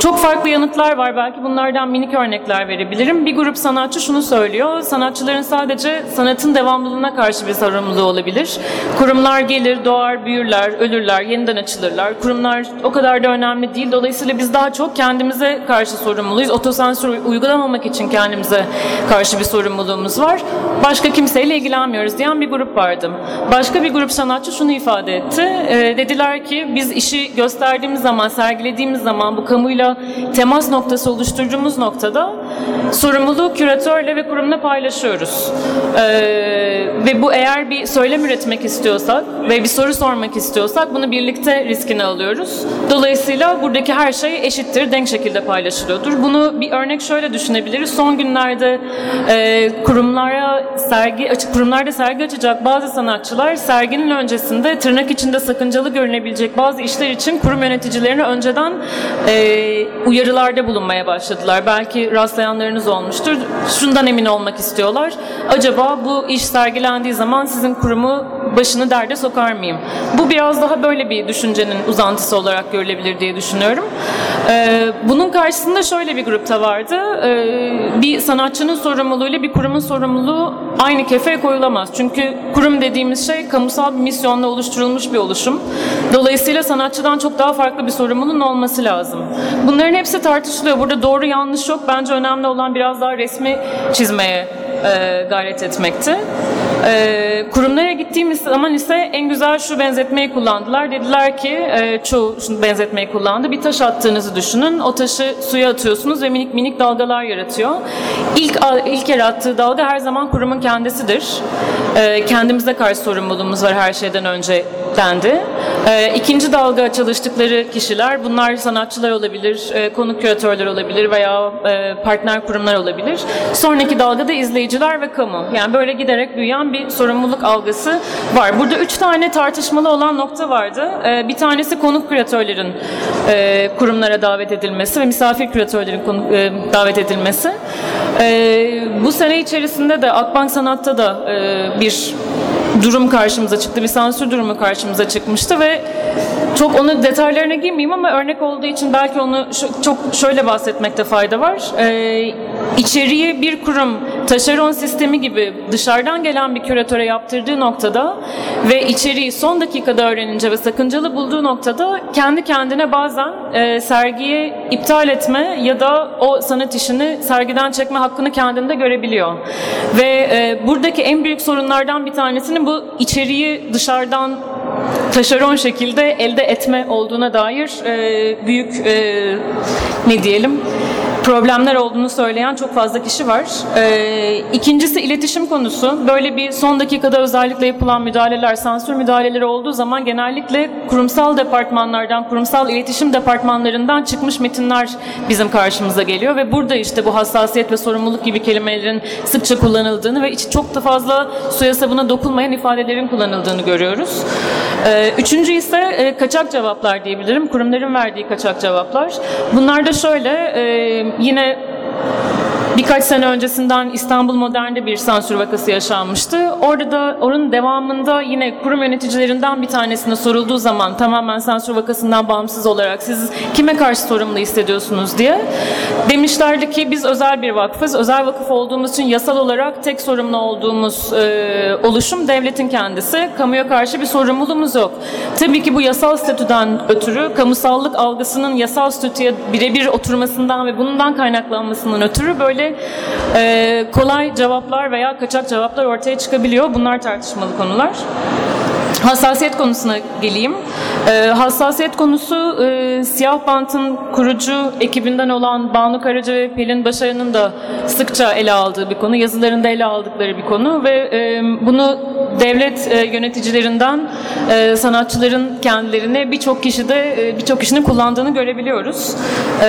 Çok farklı yanıtlar var. Belki bunlardan minik örnekler verebilirim. Bir grup sanatçı şunu söylüyor. Sanatçıların sadece sanatın devamlılığına karşı bir sorumluluğu olabilir. Kurumlar gelir, doğar, büyürler, ölürler, yeniden açılırlar. Kurumlar o kadar da önemli değil. Dolayısıyla biz daha çok kendimize karşı sorumluyuz. Otosansür uygulamamak için kendimize karşı bir sorumluluğumuz var. Başka kimseyle ilgilenmiyoruz diyen bir grup vardı. Başka bir grup sanatçı şunu ifade etti. Ee, dediler ki biz işi gösterdiğimiz zaman, sergilediğimiz zaman bu kamuyla temas noktası oluşturduğumuz noktada sorumluluğu küratörle ve kurumla paylaşıyoruz. Ee, ve bu eğer bir söylem üretmek istiyorsak ve bir soru sormak istiyorsak bunu birlikte riskini alıyoruz. Dolayısıyla buradaki her şey eşittir, denk şekilde paylaşılıyordur. Bunu bir örnek şöyle düşünebiliriz. Son günlerde e, kurumlara sergi açık kurumlarda sergi açacak bazı sanatçılar serginin öncesinde tırnak içinde sakıncalı görünebilecek bazı işler için kurum yöneticilerine önceden e, uyarılarda bulunmaya başladılar. Belki rastlayanlarınız olmuştur. Şundan emin olmak istiyorlar. Acaba bu iş sergilendiği zaman sizin kurumu başını derde sokar mıyım? Bu biraz daha böyle bir düşüncenin uzantısı olarak görülebilir diye düşünüyorum. Ee, bunun karşısında şöyle bir grupta vardı. Ee, bir sanatçının sorumluluğuyla bir kurumun sorumluluğu aynı kefeye koyulamaz. Çünkü kurum dediğimiz şey kamusal bir misyonla oluşturulmuş bir oluşum. Dolayısıyla sanatçıdan çok daha farklı bir sorumluluğun olması lazım. Bunların hepsi tartışılıyor. Burada doğru yanlış yok. Bence önemli olan biraz daha resmi çizmeye e, gayret etmekti. E, kurumlara gittiğimiz zaman ise en güzel şu benzetmeyi kullandılar. Dediler ki e, çoğu benzetmeyi kullandı. Bir taş attığınızı düşünün. O taşı suya atıyorsunuz ve minik minik dalgalar yaratıyor. İlk ilk yarattığı dalga her zaman kurumun kendisidir. E, kendimize karşı sorumluluğumuz var her şeyden önce dendi. E, ikinci dalga çalıştıkları kişiler bunlar sanatçılar olabilir, e, konuk küratörler olabilir veya e, partner kurumlar olabilir. Sonraki dalgada izleyiciler ve kamu. Yani böyle giderek büyüyen bir sorumluluk algısı var. Burada üç tane tartışmalı olan nokta vardı. E, bir tanesi konuk küratörlerin e, kurumlara davet edilmesi ve misafir küratörlerin e, davet edilmesi. E, bu sene içerisinde de Akbank Sanat'ta da e, bir durum karşımıza çıktı. Bir sansür durumu karşımıza çıkmıştı ve çok onu detaylarına girmeyeyim ama örnek olduğu için belki onu çok şöyle bahsetmekte fayda var. Ee, bir kurum taşeron sistemi gibi dışarıdan gelen bir küratöre yaptırdığı noktada ve içeriği son dakikada öğrenince ve sakıncalı bulduğu noktada kendi kendine bazen e, sergiyi iptal etme ya da o sanat işini sergiden çekme hakkını kendinde görebiliyor. Ve e, buradaki en büyük sorunlardan bir tanesinin bu içeriği dışarıdan taşeron şekilde elde etme olduğuna dair e, büyük e, ne diyelim problemler olduğunu söyleyen çok fazla kişi var. Ee, ikincisi iletişim konusu. Böyle bir son dakikada özellikle yapılan müdahaleler, sansür müdahaleleri olduğu zaman genellikle kurumsal departmanlardan, kurumsal iletişim departmanlarından çıkmış metinler bizim karşımıza geliyor ve burada işte bu hassasiyet ve sorumluluk gibi kelimelerin sıkça kullanıldığını ve çok da fazla suya sabuna dokunmayan ifadelerin kullanıldığını görüyoruz. Ee, üçüncü ise e, kaçak cevaplar diyebilirim. Kurumların verdiği kaçak cevaplar. Bunlar da şöyle, e, yine birkaç sene öncesinden İstanbul Modern'de bir sansür vakası yaşanmıştı. Orada da onun devamında yine kurum yöneticilerinden bir tanesine sorulduğu zaman tamamen sansür vakasından bağımsız olarak siz kime karşı sorumlu hissediyorsunuz diye demişlerdi ki biz özel bir vakfız. Özel vakıf olduğumuz için yasal olarak tek sorumlu olduğumuz e, oluşum devletin kendisi. Kamuya karşı bir sorumluluğumuz yok. Tabii ki bu yasal statüden ötürü kamusallık algısının yasal statüye birebir oturmasından ve bundan kaynaklanmasından ötürü böyle e, kolay cevaplar veya kaçak cevaplar ortaya çıkabiliyor. Bunlar tartışmalı konular. Hassasiyet konusuna geleyim. Ee, hassasiyet konusu e, Siyah Bant'ın kurucu ekibinden olan Banu Karaca ve Pelin Başaran'ın da sıkça ele aldığı bir konu. Yazılarında ele aldıkları bir konu ve e, bunu devlet e, yöneticilerinden e, sanatçıların kendilerine birçok kişi de e, birçok kişinin kullandığını görebiliyoruz. E,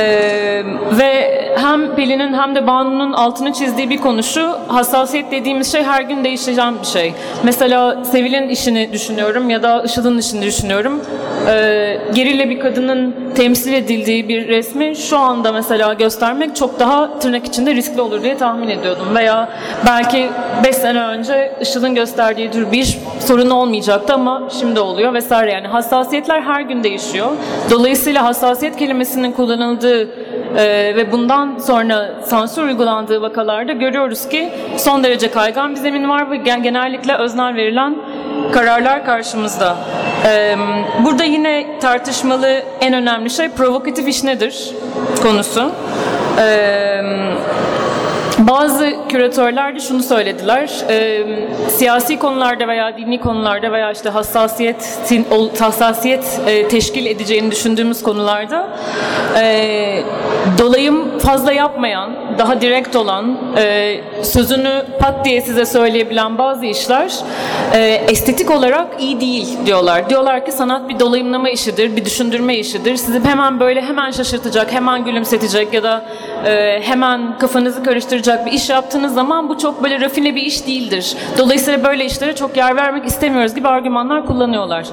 ve hem Pelin'in hem de Banu'nun altını çizdiği bir konu şu, hassasiyet dediğimiz şey her gün değişen bir şey. Mesela Sevil'in işini düşünüyorum ya da Işıl'ın işini düşünüyorum. Ee, gerille bir kadının temsil edildiği bir resmi şu anda mesela göstermek çok daha tırnak içinde riskli olur diye tahmin ediyordum. Veya belki 5 sene önce Işıl'ın gösterdiği tür bir sorun olmayacaktı ama şimdi oluyor vesaire. Yani hassasiyetler her gün değişiyor. Dolayısıyla hassasiyet kelimesinin kullanıldığı e, ve bundan sonra sansür uygulandığı vakalarda görüyoruz ki son derece kaygan bir zemin var ve genellikle öznel verilen kararlar karşımızda. E, burada yine tartışmalı en önemli şey provokatif iş nedir konusu. E, bazı küratörler de şunu söylediler. E, siyasi konularda veya dini konularda veya işte hassasiyetin hassasiyet e, teşkil edeceğini düşündüğümüz konularda e, dolayım fazla yapmayan, daha direkt olan, e, sözünü pat diye size söyleyebilen bazı işler e, estetik olarak iyi değil diyorlar. Diyorlar ki sanat bir dolayımlama işidir, bir düşündürme işidir. Sizi hemen böyle hemen şaşırtacak, hemen gülümsetecek ya da e, hemen kafanızı karıştıracak bir iş yaptığınız zaman bu çok böyle rafine bir iş değildir. Dolayısıyla böyle işlere çok yer vermek istemiyoruz gibi argümanlar kullanıyorlar.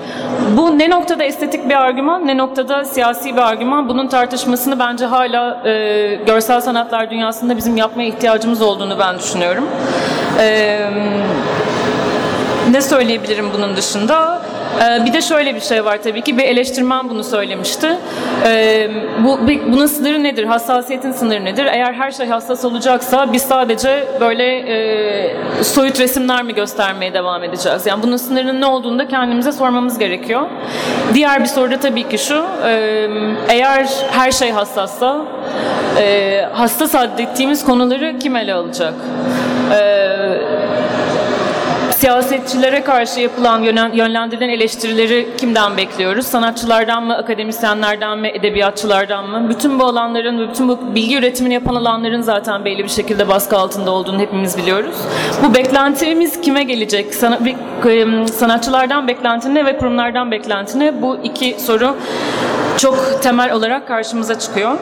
Bu ne noktada estetik bir argüman, ne noktada siyasi bir argüman. Bunun tartışmasını bence hala e, görsel sanatlar dünyasında bizim yapmaya ihtiyacımız olduğunu ben düşünüyorum. E, ne söyleyebilirim bunun dışında? Ee, bir de şöyle bir şey var tabii ki bir eleştirmen bunu söylemişti. Ee, bu bunun sınırı nedir? Hassasiyetin sınırı nedir? Eğer her şey hassas olacaksa biz sadece böyle e, soyut resimler mi göstermeye devam edeceğiz? Yani bunun sınırının ne olduğunu da kendimize sormamız gerekiyor. Diğer bir soru da tabii ki şu. e, eğer her şey hassassa e, hassas adettiğimiz konuları kim ele alacak? E, siyasetçilere karşı yapılan yönlendirilen eleştirileri kimden bekliyoruz? Sanatçılardan mı, akademisyenlerden mi, edebiyatçılardan mı? Bütün bu alanların ve bütün bu bilgi üretimini yapan alanların zaten belli bir şekilde baskı altında olduğunu hepimiz biliyoruz. Bu beklentimiz kime gelecek? Sana, sanatçılardan beklentin ne ve kurumlardan beklentin ne? Bu iki soru çok temel olarak karşımıza çıkıyor.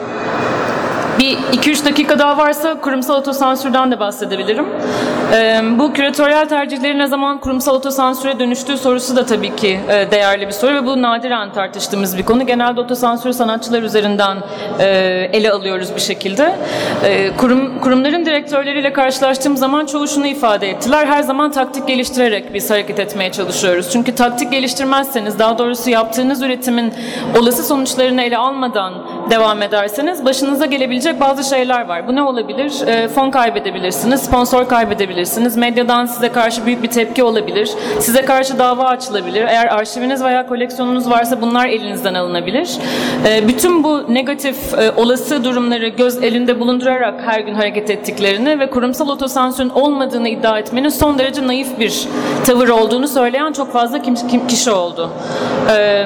Bir 2-3 dakika daha varsa kurumsal otosansürden de bahsedebilirim. Ee, bu küratöryel tercihlerin ne zaman kurumsal otosansüre dönüştüğü sorusu da tabii ki e, değerli bir soru ve bu nadiren tartıştığımız bir konu. Genelde otosansürü sanatçılar üzerinden e, ele alıyoruz bir şekilde. E, kurum, kurumların direktörleriyle karşılaştığım zaman çoğu şunu ifade ettiler. Her zaman taktik geliştirerek biz hareket etmeye çalışıyoruz. Çünkü taktik geliştirmezseniz, daha doğrusu yaptığınız üretimin olası sonuçlarını ele almadan devam ederseniz başınıza gelebilecek bazı şeyler var. Bu ne olabilir? Fon kaybedebilirsiniz, sponsor kaybedebilirsiniz, medyadan size karşı büyük bir tepki olabilir, size karşı dava açılabilir. Eğer arşiviniz veya koleksiyonunuz varsa bunlar elinizden alınabilir. E, bütün bu negatif e, olası durumları göz elinde bulundurarak her gün hareket ettiklerini ve kurumsal otosansürün olmadığını iddia etmenin son derece naif bir tavır olduğunu söyleyen çok fazla kim, kim- kişi oldu. E,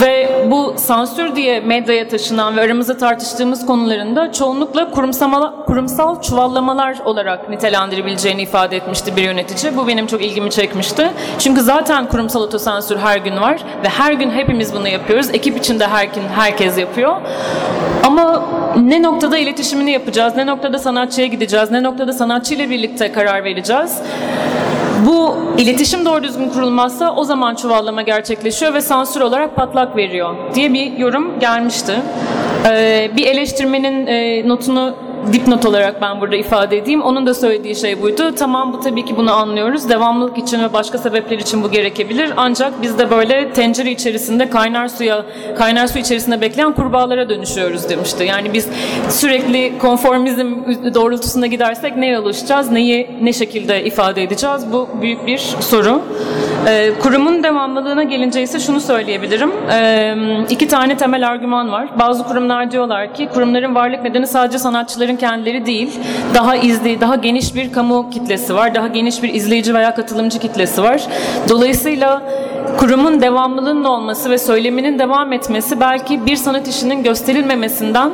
ve bu sansür diye medyaya taşınan ve aramızda tartıştığımız konularında çoğunlukla kurumsal, kurumsal çuvallamalar olarak nitelendirebileceğini ifade etmişti bir yönetici. Bu benim çok ilgimi çekmişti. Çünkü zaten kurumsal otosansür her gün var ve her gün hepimiz bunu yapıyoruz. Ekip içinde her gün herkes yapıyor. Ama ne noktada iletişimini yapacağız, ne noktada sanatçıya gideceğiz, ne noktada sanatçıyla birlikte karar vereceğiz. Bu iletişim doğru düzgün kurulmazsa o zaman çuvallama gerçekleşiyor ve sansür olarak patlak veriyor diye bir yorum gelmişti. Ee, bir eleştirmenin e, notunu dipnot olarak ben burada ifade edeyim. Onun da söylediği şey buydu. Tamam bu tabii ki bunu anlıyoruz. Devamlılık için ve başka sebepler için bu gerekebilir. Ancak biz de böyle tencere içerisinde kaynar suya, kaynar su içerisinde bekleyen kurbağalara dönüşüyoruz demişti. Yani biz sürekli konformizm doğrultusunda gidersek neye ulaşacağız, neyi ne şekilde ifade edeceğiz? Bu büyük bir soru. Ee, kurumun devamlılığına gelince ise şunu söyleyebilirim. Ee, iki tane temel argüman var. Bazı kurumlar diyorlar ki kurumların varlık nedeni sadece sanatçıların kendileri değil, daha izli, daha geniş bir kamu kitlesi var, daha geniş bir izleyici veya katılımcı kitlesi var. Dolayısıyla kurumun devamlılığının olması ve söyleminin devam etmesi belki bir sanat işinin gösterilmemesinden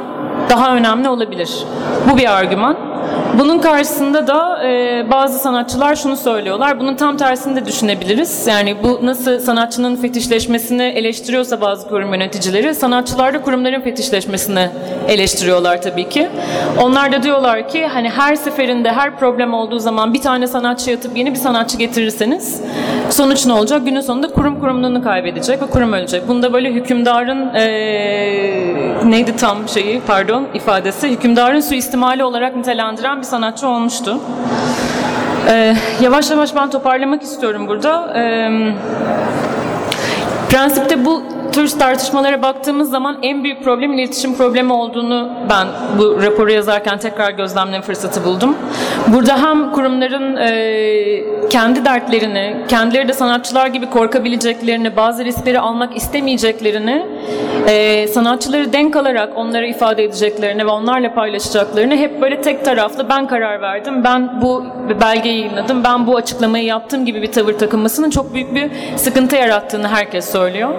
daha önemli olabilir. Bu bir argüman. Bunun karşısında da e, bazı sanatçılar şunu söylüyorlar. Bunun tam tersini de düşünebiliriz. Yani bu nasıl sanatçının fetişleşmesini eleştiriyorsa bazı kurum yöneticileri, sanatçılar da kurumların fetişleşmesini eleştiriyorlar tabii ki. Onlar da diyorlar ki hani her seferinde her problem olduğu zaman bir tane sanatçı yatıp yeni bir sanatçı getirirseniz sonuç ne olacak? Günün sonunda kurum kurumluğunu kaybedecek ve kurum ölecek. Bunda böyle hükümdarın e, neydi tam şeyi pardon ifadesi hükümdarın suistimali olarak nitelendiren bir sanatçı olmuştu. Ee, yavaş yavaş ben toparlamak istiyorum burada. Ee, prensipte bu tür tartışmalara baktığımız zaman en büyük problem iletişim problemi olduğunu ben bu raporu yazarken tekrar gözlemleme fırsatı buldum. Burada hem kurumların e, kendi dertlerini, kendileri de sanatçılar gibi korkabileceklerini, bazı riskleri almak istemeyeceklerini, e, sanatçıları denk alarak onları ifade edeceklerini ve onlarla paylaşacaklarını hep böyle tek taraflı ben karar verdim, ben bu belgeyi yayınladım, ben bu açıklamayı yaptım gibi bir tavır takılmasının çok büyük bir sıkıntı yarattığını herkes söylüyor.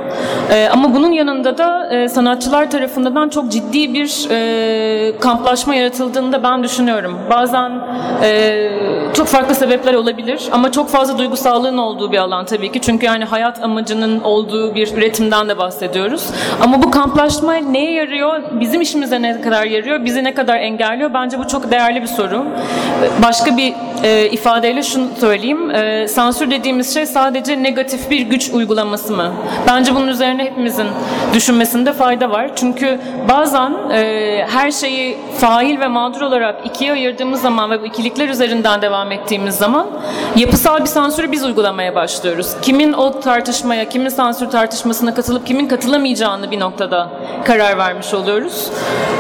E, ama bunun yanında da e, sanatçılar tarafından çok ciddi bir e, kamplaşma yaratıldığını da ben düşünüyorum. Bazen e, çok farklı sebepler olabilir ama çok fazla duygusallığın olduğu bir alan tabii ki. Çünkü yani hayat amacının olduğu bir üretimden de bahsediyoruz. Ama bu kamplaşma neye yarıyor? Bizim işimize ne kadar yarıyor? Bizi ne kadar engelliyor? Bence bu çok değerli bir soru. Başka bir e, ifadeyle şunu söyleyeyim. E, sansür dediğimiz şey sadece negatif bir güç uygulaması mı? Bence bunun üzerine hepimizin düşünmesinde fayda var. Çünkü bazen e, her şeyi fail ve mağdur olarak ikiye ayırdığımız zaman ve bu ikilikler üzerinden devam ettiğimiz zaman yapısal bir sansürü biz uygulamaya başlıyoruz. Kimin o tartışmaya, kimin sansür tartışmasına katılıp kimin katılamayacağını bir noktada karar vermiş oluyoruz.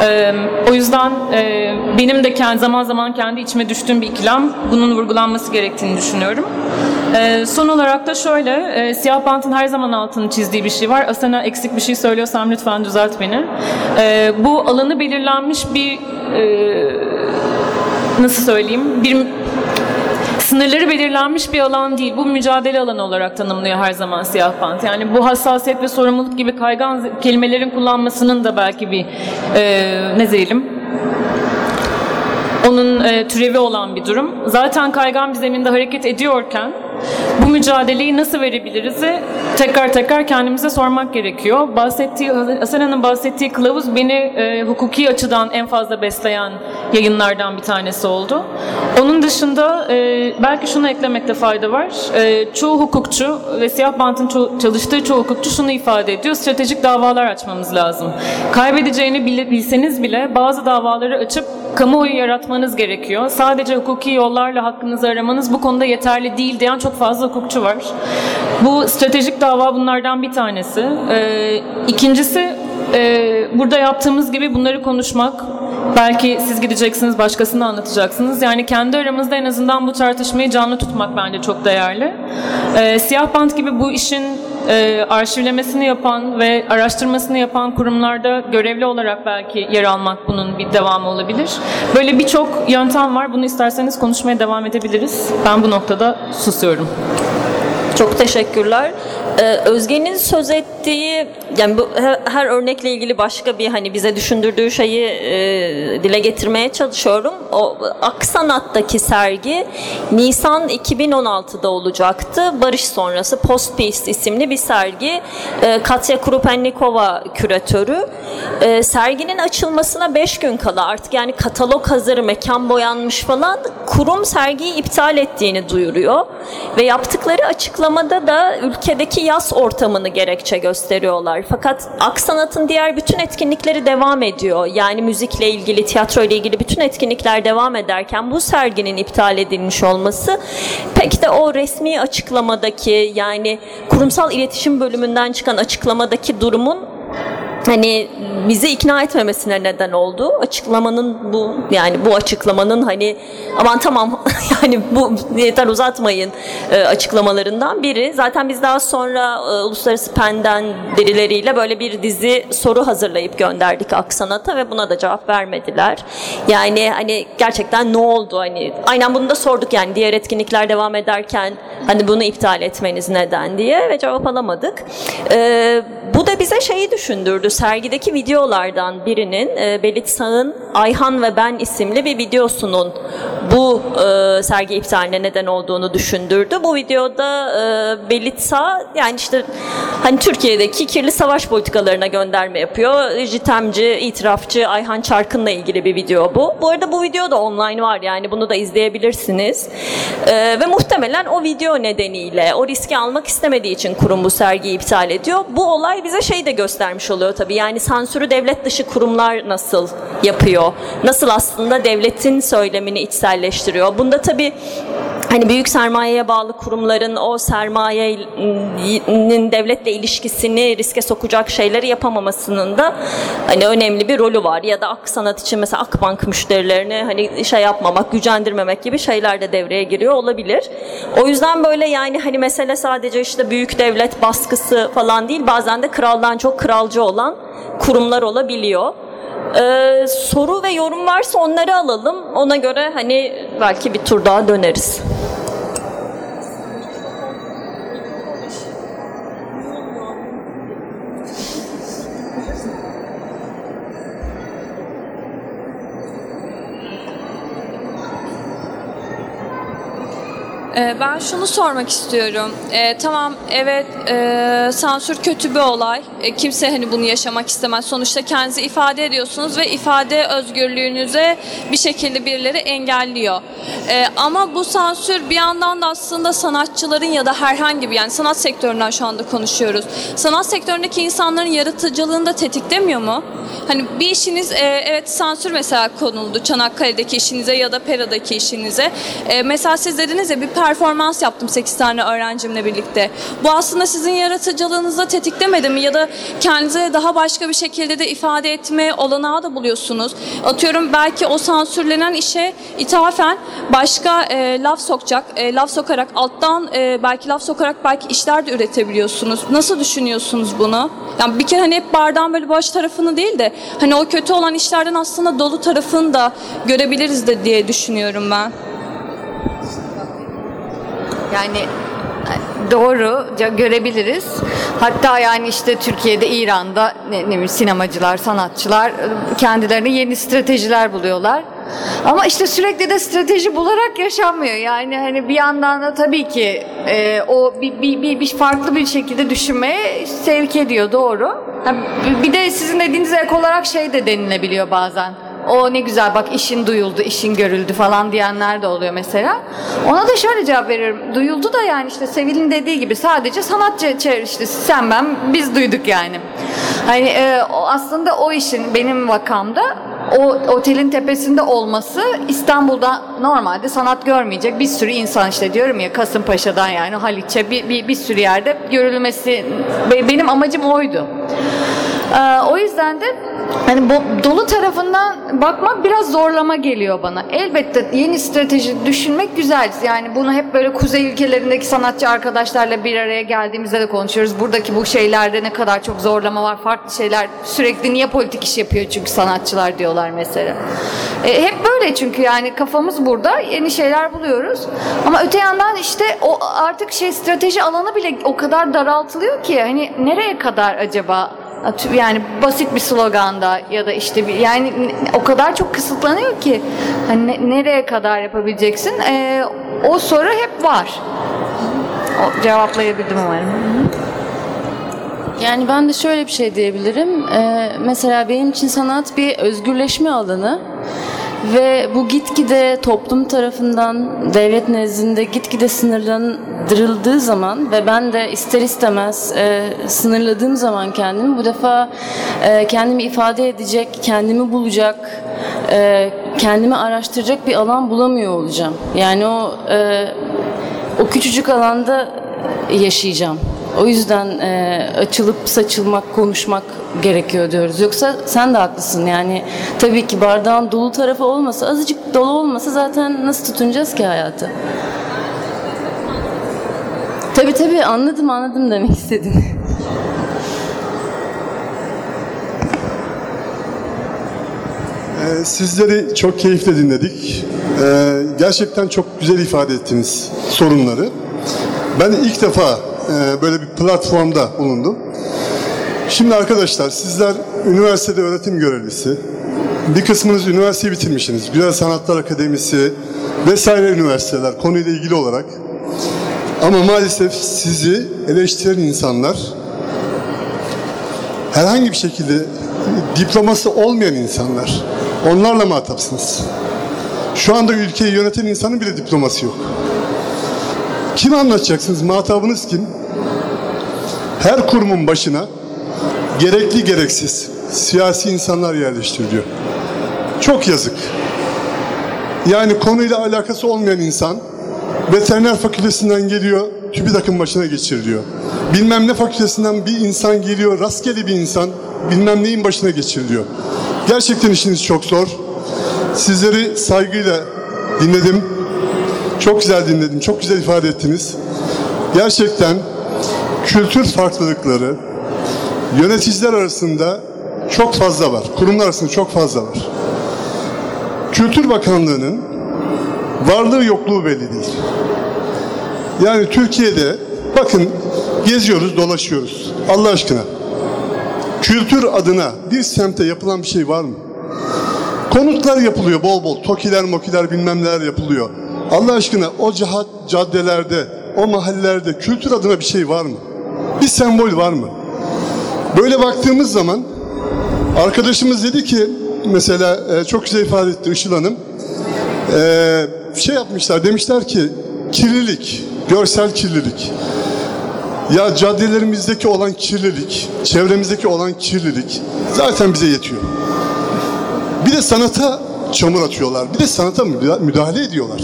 E, o yüzden e, benim de kendi, zaman zaman kendi içime düştüğüm bir ikilem bunun vurgulanması gerektiğini düşünüyorum. E, son olarak da şöyle, e, siyah bantın her zaman altını çizdiği bir şey var. Asena eksik bir şey söylüyorsam lütfen düzelt beni. E, bu alanı belirlenmiş bir, e, nasıl söyleyeyim, bir sınırları belirlenmiş bir alan değil. Bu mücadele alanı olarak tanımlıyor her zaman siyah bant. Yani bu hassasiyet ve sorumluluk gibi kaygan kelimelerin kullanmasının da belki bir e, ne diyelim onun e, türevi olan bir durum. Zaten kaygan bir zeminde hareket ediyorken bu mücadeleyi nasıl verebiliriz'i tekrar tekrar kendimize sormak gerekiyor. Bahsettiği, Asena'nın bahsettiği kılavuz beni e, hukuki açıdan en fazla besleyen yayınlardan bir tanesi oldu. Onun dışında e, belki şunu eklemekte fayda var. E, çoğu hukukçu ve siyah bantın ço- çalıştığı çoğu hukukçu şunu ifade ediyor. Stratejik davalar açmamız lazım. Kaybedeceğini bil- bilseniz bile bazı davaları açıp kamuoyu yaratmanız gerekiyor. Sadece hukuki yollarla hakkınızı aramanız bu konuda yeterli değil diyen çok fazla hukukçu var. Bu stratejik dava bunlardan bir tanesi. Ee, ikincisi e, burada yaptığımız gibi bunları konuşmak. Belki siz gideceksiniz başkasına anlatacaksınız. Yani kendi aramızda en azından bu tartışmayı canlı tutmak bence çok değerli. Ee, Siyah Bant gibi bu işin e, arşivlemesini yapan ve araştırmasını yapan kurumlarda görevli olarak belki yer almak bunun bir devamı olabilir. Böyle birçok yöntem var. Bunu isterseniz konuşmaya devam edebiliriz. Ben bu noktada susuyorum. Çok teşekkürler. Ee, Özge'nin söz ettiği, yani bu her, her örnekle ilgili başka bir hani bize düşündürdüğü şeyi e, dile getirmeye çalışıyorum. O Aksanat'taki sergi Nisan 2016'da olacaktı. Barış sonrası Post Peace isimli bir sergi. E, Katya Krupennikova küratörü. E, serginin açılmasına 5 gün kala artık yani katalog hazır, mekan boyanmış falan kurum sergiyi iptal ettiğini duyuruyor. Ve yaptıkları açıklamada da ülkedeki yaz ortamını gerekçe gösteriyorlar. Fakat Aksanat'ın diğer bütün etkinlikleri devam ediyor. Yani müzikle ilgili, tiyatro ile ilgili bütün etkinlikler devam ederken bu serginin iptal edilmiş olması pek de o resmi açıklamadaki yani kurumsal iletişim bölümünden çıkan açıklamadaki durumun hani bizi ikna etmemesine neden oldu. Açıklamanın bu yani bu açıklamanın hani aman tamam yani bu yeter uzatmayın e, açıklamalarından biri. Zaten biz daha sonra e, Uluslararası Pen'den birileriyle böyle bir dizi soru hazırlayıp gönderdik Aksanat'a ve buna da cevap vermediler. Yani hani gerçekten ne oldu hani aynen bunu da sorduk yani diğer etkinlikler devam ederken hani bunu iptal etmeniz neden diye ve cevap alamadık. E, bu da bize şeyi düşündürdü. Sergideki videolardan birinin e, Belit Sağ'ın Ayhan ve Ben isimli bir videosunun bu e, sergi iptaline neden olduğunu düşündürdü. Bu videoda e, Belit Sağ yani işte hani Türkiye'deki kirli savaş politikalarına gönderme yapıyor. Jitemci, itirafçı Ayhan Çarkın'la ilgili bir video bu. Bu arada bu video da online var yani bunu da izleyebilirsiniz. E, ve muhtemelen o video nedeniyle o riski almak istemediği için kurum bu sergiyi iptal ediyor. Bu olay bize şey de göstermiş oluyor tabii. Yani sansürü devlet dışı kurumlar nasıl yapıyor? Nasıl aslında devletin söylemini içselleştiriyor? Bunda tabii hani büyük sermayeye bağlı kurumların o sermayenin devletle ilişkisini riske sokacak şeyleri yapamamasının da hani önemli bir rolü var. Ya da Ak Sanat için mesela Akbank müşterilerini hani şey yapmamak, gücendirmemek gibi şeyler de devreye giriyor olabilir. O yüzden böyle yani hani mesele sadece işte büyük devlet baskısı falan değil. Bazen de kraldan çok kralcı olan kurumlar olabiliyor. Ee, soru ve yorum varsa onları alalım. Ona göre hani belki bir tur daha döneriz. Ben şunu sormak istiyorum. Ee, tamam evet e, sansür kötü bir olay. E, kimse hani bunu yaşamak istemez. Sonuçta kendinizi ifade ediyorsunuz ve ifade özgürlüğünüze bir şekilde birileri engelliyor. Ee, ama bu sansür bir yandan da aslında sanatçıların ya da herhangi bir yani sanat sektöründen şu anda konuşuyoruz. Sanat sektöründeki insanların yaratıcılığını da tetiklemiyor mu? Hani bir işiniz e, evet sansür mesela konuldu Çanakkale'deki işinize ya da Pera'daki işinize. E, mesela siz dediniz ya bir performans yaptım 8 tane öğrencimle birlikte. Bu aslında sizin yaratıcılığınızı tetiklemedi mi ya da kendinize daha başka bir şekilde de ifade etme olanağı da buluyorsunuz. Atıyorum belki o sansürlenen işe ithafen başka e, laf sokacak, e, laf sokarak alttan e, belki laf sokarak belki işler de üretebiliyorsunuz. Nasıl düşünüyorsunuz bunu? Yani bir kere hani hep bardağın böyle boş tarafını değil de hani o kötü olan işlerden aslında dolu tarafını da görebiliriz de diye düşünüyorum ben. Yani e, doğru görebiliriz. Hatta yani işte Türkiye'de, İran'da ne, ne sinemacılar, sanatçılar e, kendilerine yeni stratejiler buluyorlar. Ama işte sürekli de strateji bularak yaşanmıyor. Yani hani bir yandan da tabii ki e, o bir, bir, bir, bir farklı bir şekilde düşünmeye sevk ediyor doğru. Bir de sizin dediğiniz ek olarak şey de denilebiliyor bazen. O ne güzel bak işin duyuldu, işin görüldü falan diyenler de oluyor mesela. Ona da şöyle cevap veriyorum. Duyuldu da yani işte Sevil'in dediği gibi sadece sanatçı işte sen ben biz duyduk yani. Hani e, aslında o işin benim vakamda o otelin tepesinde olması İstanbul'da normalde sanat görmeyecek bir sürü insan işte diyorum ya Kasımpaşa'dan yani Haliç'e bir, bir, bir sürü yerde görülmesi be- benim amacım oydu. Ee, o yüzden de hani bu dolu tarafından bakmak biraz zorlama geliyor bana. Elbette yeni strateji düşünmek güzel. Yani bunu hep böyle kuzey ülkelerindeki sanatçı arkadaşlarla bir araya geldiğimizde de konuşuyoruz. Buradaki bu şeylerde ne kadar çok zorlama var, farklı şeyler. Sürekli niye politik iş yapıyor çünkü sanatçılar diyorlar mesela. E, hep böyle çünkü yani kafamız burada yeni şeyler buluyoruz. Ama öte yandan işte o artık şey strateji alanı bile o kadar daraltılıyor ki hani nereye kadar acaba yani basit bir sloganda ya da işte bir yani o kadar çok kısıtlanıyor ki hani ne- nereye kadar yapabileceksin? Ee, o soru hep var. O, cevaplayabildim umarım. Yani ben de şöyle bir şey diyebilirim. Ee, mesela benim için sanat bir özgürleşme alanı ve bu gitgide toplum tarafından devlet nezdinde gitgide sınırlandırıldığı zaman ve ben de ister istemez e, sınırladığım zaman kendimi bu defa e, kendimi ifade edecek, kendimi bulacak, e, kendimi araştıracak bir alan bulamıyor olacağım. Yani o e, o küçücük alanda yaşayacağım. O yüzden e, açılıp saçılmak, konuşmak gerekiyor diyoruz. Yoksa sen de haklısın yani tabii ki bardağın dolu tarafı olmasa, azıcık dolu olmasa zaten nasıl tutunacağız ki hayatı? Tabii tabii anladım anladım demek istediğini. Ee, Sizleri çok keyifle dinledik. Ee, Gerçekten çok güzel ifade ettiniz sorunları. Ben ilk defa e, böyle bir platformda bulundum. Şimdi arkadaşlar sizler üniversitede öğretim görevlisi. Bir kısmınız üniversiteyi bitirmişsiniz. Güzel Sanatlar Akademisi vesaire üniversiteler konuyla ilgili olarak. Ama maalesef sizi eleştiren insanlar herhangi bir şekilde diploması olmayan insanlar. Onlarla muhatapsınız. Şu anda ülkeyi yöneten insanın bile diploması yok. Kim anlatacaksınız? Muhatabınız kim? Her kurumun başına gerekli gereksiz siyasi insanlar yerleştiriliyor. Çok yazık. Yani konuyla alakası olmayan insan veteriner fakültesinden geliyor, TÜBİTAK'ın başına geçiriliyor. Bilmem ne fakültesinden bir insan geliyor, rastgele bir insan bilmem neyin başına geçiriliyor. Gerçekten işiniz çok zor. Sizleri saygıyla dinledim. Çok güzel dinledim, çok güzel ifade ettiniz. Gerçekten kültür farklılıkları yöneticiler arasında çok fazla var. Kurumlar arasında çok fazla var. Kültür Bakanlığı'nın varlığı yokluğu belli değil. Yani Türkiye'de bakın geziyoruz, dolaşıyoruz. Allah aşkına. Kültür adına bir semte yapılan bir şey var mı? Konutlar yapılıyor bol bol. Tokiler, mokiler bilmem neler yapılıyor. Allah aşkına o cihat caddelerde, o mahallelerde kültür adına bir şey var mı? Bir sembol var mı? Böyle baktığımız zaman arkadaşımız dedi ki mesela e, çok güzel ifade etti Işıl Hanım. E, şey yapmışlar demişler ki kirlilik, görsel kirlilik. Ya caddelerimizdeki olan kirlilik, çevremizdeki olan kirlilik zaten bize yetiyor. Bir de sanata çamur atıyorlar. Bir de sanata müda- müdahale ediyorlar.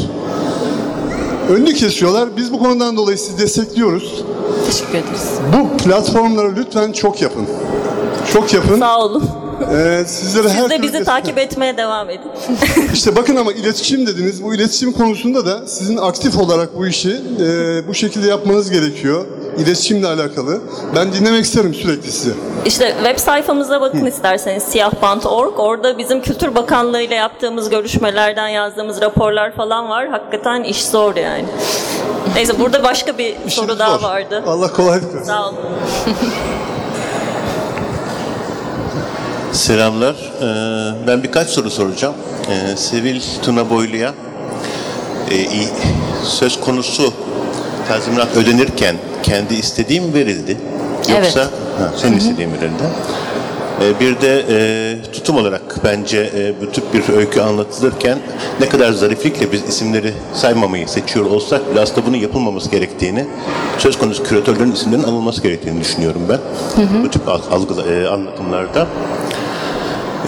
Önünü kesiyorlar. Biz bu konudan dolayı sizi destekliyoruz. Teşekkür ederiz. Bu platformları lütfen çok yapın. Çok yapın. Sağ olun. Ee, sizlere her Siz de türlü bizi destek- takip etmeye devam edin. İşte bakın ama iletişim dediniz. Bu iletişim konusunda da sizin aktif olarak bu işi e, bu şekilde yapmanız gerekiyor. İletişimle alakalı. Ben dinlemek isterim sürekli sizi. İşte web sayfamıza bakın isterseniz siyahbant.org. Orada bizim Kültür Bakanlığı ile yaptığımız görüşmelerden yazdığımız raporlar falan var. Hakikaten iş zor yani. Neyse burada başka bir İşiniz soru daha zor. vardı. Allah kolaylık versin. Sağ olun. Selamlar. Ee, Ben birkaç soru soracağım. Ee, Sevil Tuna Boylu'ya e, söz konusu tazminat ödenirken kendi istediğim verildi. Yoksa Evet. ha, senin istediğin verildi. Ee, Bir de e, tutum olarak bence e, bu tip bir öykü anlatılırken ne kadar zariflikle biz isimleri saymamayı seçiyor olsak bile aslında bunun yapılmaması gerektiğini, söz konusu küratörlerin isimlerinin alınması gerektiğini düşünüyorum ben. Bu tip al- algı, e, anlatımlarda.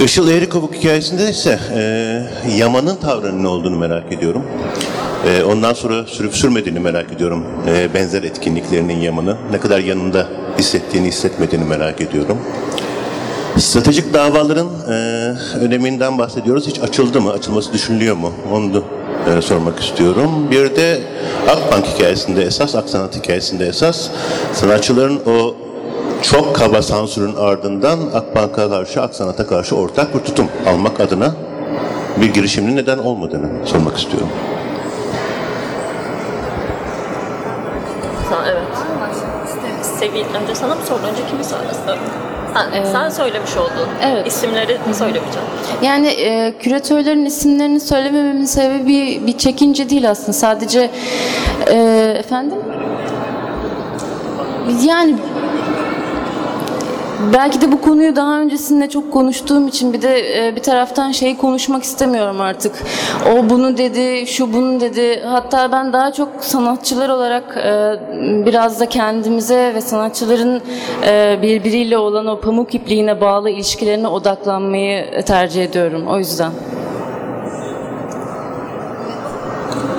Işıl Eğrikovuk hikayesinde ise e, Yaman'ın tavrının ne olduğunu merak ediyorum. E, ondan sonra sürüp sürmediğini merak ediyorum. E, benzer etkinliklerinin Yaman'ı. Ne kadar yanında hissettiğini hissetmediğini merak ediyorum. Stratejik davaların e, öneminden bahsediyoruz. Hiç açıldı mı? Açılması düşünülüyor mu? Onu e, sormak istiyorum. Bir de Akbank hikayesinde esas, Aksanat hikayesinde esas sanatçıların o çok kaba sansürün ardından Akbank'a karşı, Aksanat'a karşı ortak bir tutum almak adına bir girişimin neden olmadığını sormak istiyorum. Sevil, önce sana mı sordu? Önce kimi söyledi? Sen, sen söylemiş oldun. evet. İsimleri söylemeyeceğim. Yani e, küratörlerin isimlerini söylemememin sebebi bir, bir çekince değil aslında. Sadece e, efendim yani belki de bu konuyu daha öncesinde çok konuştuğum için bir de e, bir taraftan şeyi konuşmak istemiyorum artık. O bunu dedi, şu bunu dedi. Hatta ben daha çok sanatçılar olarak e, biraz da kendimize ve sanatçıların e, birbiriyle olan o pamuk ipliğine bağlı ilişkilerine odaklanmayı tercih ediyorum. O yüzden.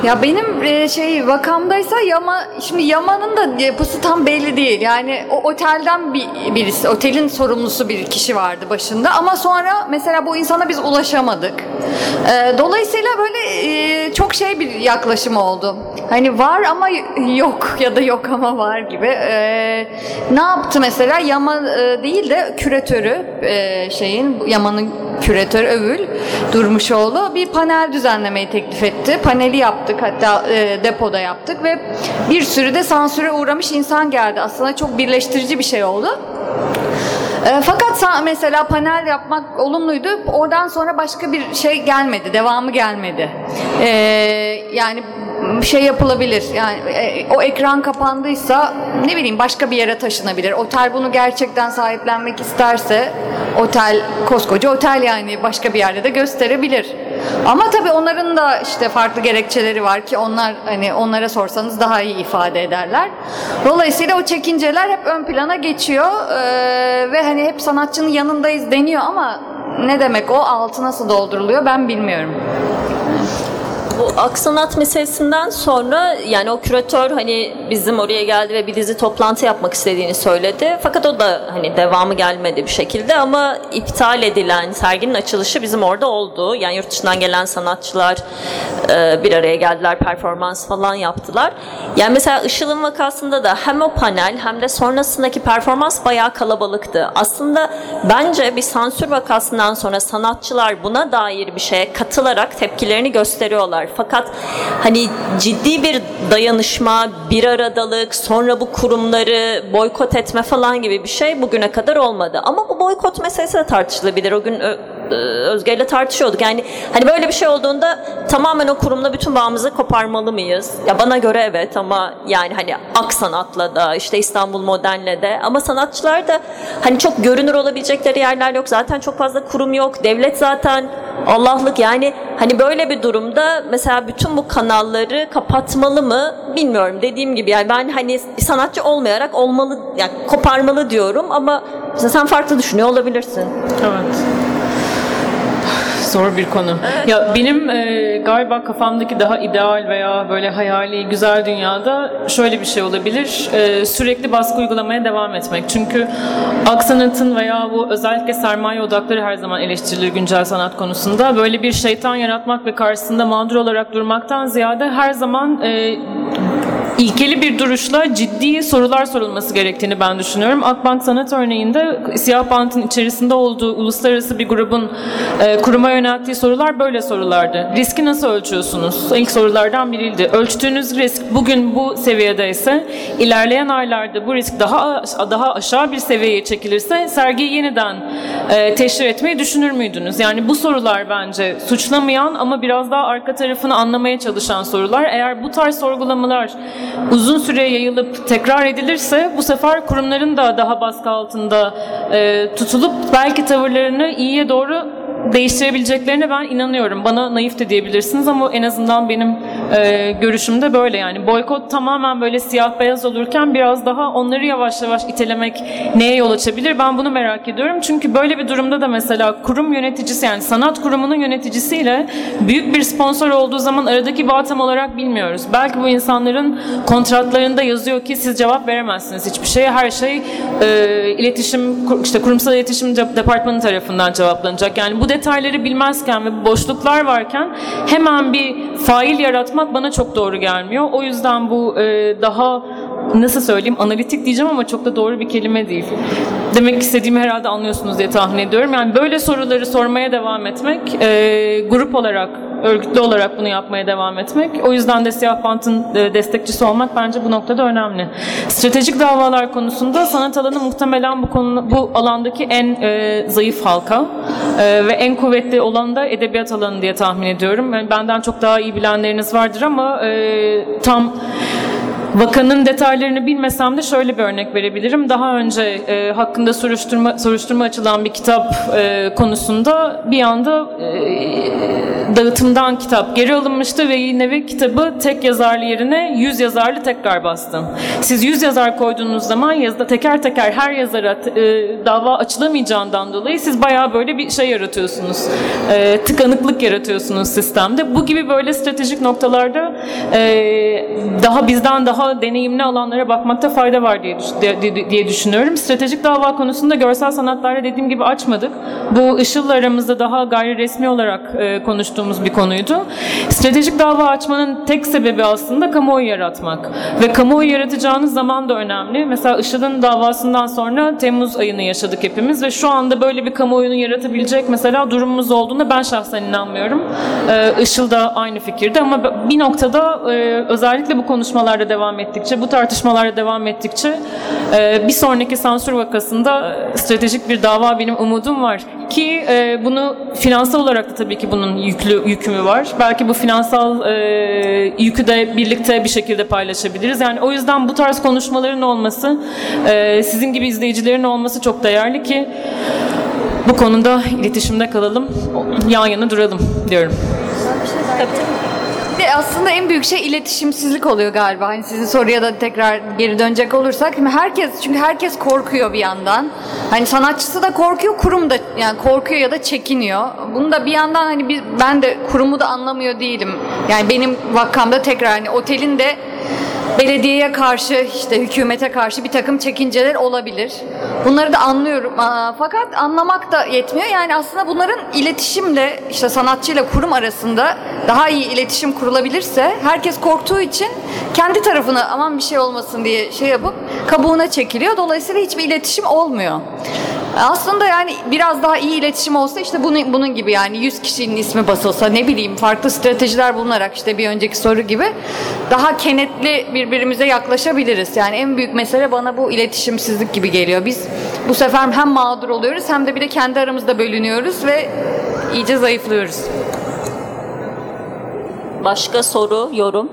Ya benim e, şey vakamdaysa Yama şimdi Yaman'ın da yapısı tam belli değil. Yani o otelden bir birisi, otelin sorumlusu bir kişi vardı başında ama sonra mesela bu insana biz ulaşamadık. E, dolayısıyla böyle e, çok şey bir yaklaşım oldu. Hani var ama yok ya da yok ama var gibi. Ne yaptı mesela Yaman değil de küratörü şeyin Yaman'ın küratör Övül Durmuşoğlu bir panel düzenlemeyi teklif etti. Paneli yaptık hatta e, depoda yaptık ve bir sürü de sansüre uğramış insan geldi. Aslında çok birleştirici bir şey oldu. E, fakat mesela panel yapmak olumluydu. Oradan sonra başka bir şey gelmedi, devamı gelmedi. E, yani şey yapılabilir. Yani e, o ekran kapandıysa ne bileyim başka bir yere taşınabilir. Otel bunu gerçekten sahiplenmek isterse otel koskoca otel yani başka bir yerde de gösterebilir. Ama tabii onların da işte farklı gerekçeleri var ki onlar hani onlara sorsanız daha iyi ifade ederler. Dolayısıyla o çekinceler hep ön plana geçiyor Ee, ve hani hep sanatçının yanındayız deniyor ama ne demek o altı nasıl dolduruluyor ben bilmiyorum. Bu aksanat meselesinden sonra yani o küratör hani bizim oraya geldi ve bir dizi toplantı yapmak istediğini söyledi. Fakat o da hani devamı gelmedi bir şekilde ama iptal edilen serginin açılışı bizim orada oldu. Yani yurt dışından gelen sanatçılar e, bir araya geldiler, performans falan yaptılar. Yani mesela Işıl'ın vakasında da hem o panel hem de sonrasındaki performans bayağı kalabalıktı. Aslında bence bir sansür vakasından sonra sanatçılar buna dair bir şeye katılarak tepkilerini gösteriyorlar. Fakat hani ciddi bir dayanışma, bir aradalık, sonra bu kurumları boykot etme falan gibi bir şey bugüne kadar olmadı. Ama bu boykot meselesi de tartışılabilir. O gün Özge ile tartışıyorduk. Yani hani böyle bir şey olduğunda tamamen o kurumla bütün bağımızı koparmalı mıyız? Ya bana göre evet ama yani hani Ak Sanat'la da işte İstanbul Modern'le de ama sanatçılar da hani çok görünür olabilecekleri yerler yok. Zaten çok fazla kurum yok. Devlet zaten Allah'lık yani hani böyle bir durumda mesela bütün bu kanalları kapatmalı mı bilmiyorum. Dediğim gibi yani ben hani sanatçı olmayarak olmalı yani koparmalı diyorum ama sen farklı düşünüyor olabilirsin. Evet. Zor bir konu. Ya benim e, galiba kafamdaki daha ideal veya böyle hayali güzel dünyada şöyle bir şey olabilir. E, sürekli baskı uygulamaya devam etmek. Çünkü aksanatın veya bu özellikle sermaye odakları her zaman eleştirilir güncel sanat konusunda. Böyle bir şeytan yaratmak ve karşısında mağdur olarak durmaktan ziyade her zaman e, ilkeli bir duruşla ciddi sorular sorulması gerektiğini ben düşünüyorum. Akbank Sanat örneğinde Siyah Bant'ın içerisinde olduğu uluslararası bir grubun e, kuruma yönelttiği sorular böyle sorulardı. Riski nasıl ölçüyorsunuz? İlk sorulardan biriydi. Ölçtüğünüz risk bugün bu seviyede ise ilerleyen aylarda bu risk daha daha aşağı bir seviyeye çekilirse sergiyi yeniden e, teşhir etmeyi düşünür müydünüz? Yani bu sorular bence suçlamayan ama biraz daha arka tarafını anlamaya çalışan sorular. Eğer bu tarz sorgulamalar uzun süre yayılıp tekrar edilirse bu sefer kurumların da daha baskı altında e, tutulup belki tavırlarını iyiye doğru değiştirebileceklerine ben inanıyorum. Bana naif de diyebilirsiniz ama en azından benim e, görüşümde böyle yani. Boykot tamamen böyle siyah beyaz olurken biraz daha onları yavaş yavaş itelemek neye yol açabilir? Ben bunu merak ediyorum. Çünkü böyle bir durumda da mesela kurum yöneticisi yani sanat kurumunun yöneticisiyle büyük bir sponsor olduğu zaman aradaki bağ tam olarak bilmiyoruz. Belki bu insanların kontratlarında yazıyor ki siz cevap veremezsiniz hiçbir şeye. Her şey e, iletişim işte kurumsal iletişim departmanı tarafından cevaplanacak. Yani bu detayları bilmezken ve boşluklar varken hemen bir fail yaratmak bana çok doğru gelmiyor. O yüzden bu e, daha nasıl söyleyeyim analitik diyeceğim ama çok da doğru bir kelime değil. Demek istediğimi herhalde anlıyorsunuz diye tahmin ediyorum. Yani böyle soruları sormaya devam etmek, e, grup olarak, örgütlü olarak bunu yapmaya devam etmek. O yüzden de Siyah Bant'ın e, destekçisi olmak bence bu noktada önemli. Stratejik davalar konusunda sanat alanı muhtemelen bu konu bu alandaki en e, zayıf halka e, ve en kuvvetli olan da edebiyat alanı diye tahmin ediyorum. Yani benden çok daha iyi bilenleriniz vardır ama e, tam Vakanın detaylarını bilmesem de şöyle bir örnek verebilirim. Daha önce e, hakkında soruşturma soruşturma açılan bir kitap e, konusunda bir anda e, dağıtımdan kitap geri alınmıştı ve yine ve kitabı tek yazarlı yerine yüz yazarlı tekrar bastım. Siz yüz yazar koyduğunuz zaman yazda teker teker her yazara e, dava açılamayacağından dolayı siz bayağı böyle bir şey yaratıyorsunuz. E, tıkanıklık yaratıyorsunuz sistemde. Bu gibi böyle stratejik noktalarda e, daha bizden daha daha deneyimli alanlara bakmakta fayda var diye, diye düşünüyorum. Stratejik dava konusunda görsel sanatlarda dediğim gibi açmadık. Bu Işıl'la aramızda daha gayri resmi olarak e, konuştuğumuz bir konuydu. Stratejik dava açmanın tek sebebi aslında kamuoyu yaratmak. Ve kamuoyu yaratacağınız zaman da önemli. Mesela Işıl'ın davasından sonra Temmuz ayını yaşadık hepimiz ve şu anda böyle bir kamuoyunu yaratabilecek mesela durumumuz olduğunda ben şahsen inanmıyorum. E, Işıl da aynı fikirde ama bir noktada e, özellikle bu konuşmalarda devam devam ettikçe, bu tartışmalar devam ettikçe e, bir sonraki sansür vakasında stratejik bir dava benim umudum var. Ki e, bunu finansal olarak da tabii ki bunun yüklü yükümü var. Belki bu finansal e, yükü de birlikte bir şekilde paylaşabiliriz. Yani o yüzden bu tarz konuşmaların olması, sizin gibi izleyicilerin olması çok değerli ki bu konuda iletişimde kalalım, yan yana duralım diyorum. Tabii de aslında en büyük şey iletişimsizlik oluyor galiba. Hani sizin soruya da tekrar geri dönecek olursak. Şimdi herkes çünkü herkes korkuyor bir yandan. Hani sanatçısı da korkuyor, kurum da yani korkuyor ya da çekiniyor. Bunu da bir yandan hani bir, ben de kurumu da anlamıyor değilim. Yani benim vakamda tekrar hani otelin de belediyeye karşı işte hükümete karşı bir takım çekinceler olabilir. Bunları da anlıyorum. Fakat anlamak da yetmiyor. Yani aslında bunların iletişimle işte sanatçıyla kurum arasında daha iyi iletişim kurulabilirse herkes korktuğu için kendi tarafına aman bir şey olmasın diye şey yapıp kabuğuna çekiliyor. Dolayısıyla hiçbir iletişim olmuyor. Aslında yani biraz daha iyi iletişim olsa işte bunun, bunun gibi yani 100 kişinin ismi basılsa ne bileyim farklı stratejiler bulunarak işte bir önceki soru gibi daha kenetli birbirimize yaklaşabiliriz. Yani en büyük mesele bana bu iletişimsizlik gibi geliyor. Biz bu sefer hem mağdur oluyoruz hem de bir de kendi aramızda bölünüyoruz ve iyice zayıflıyoruz. Başka soru, yorum?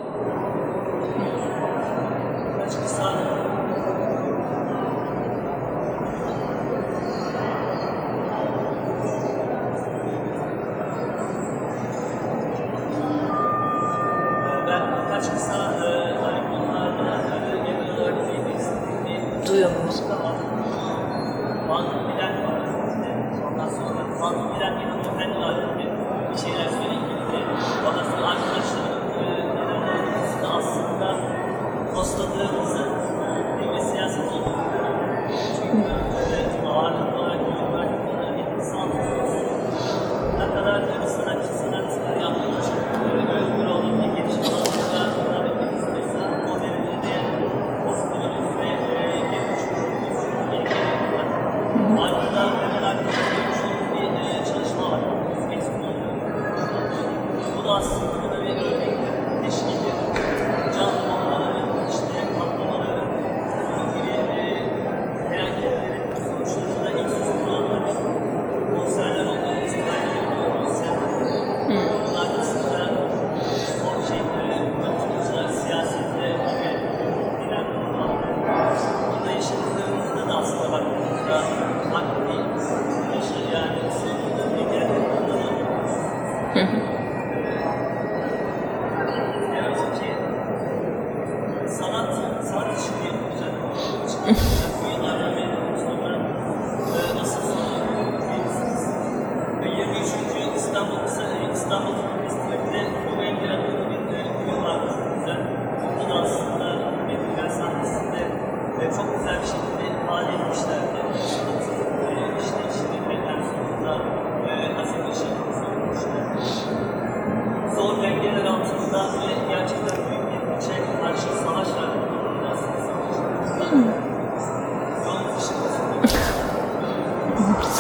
much design.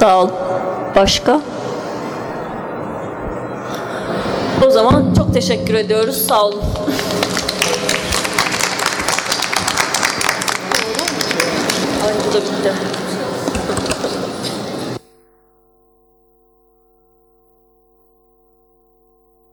Sağ ol. Başka? O zaman çok teşekkür ediyoruz. Sağ olun.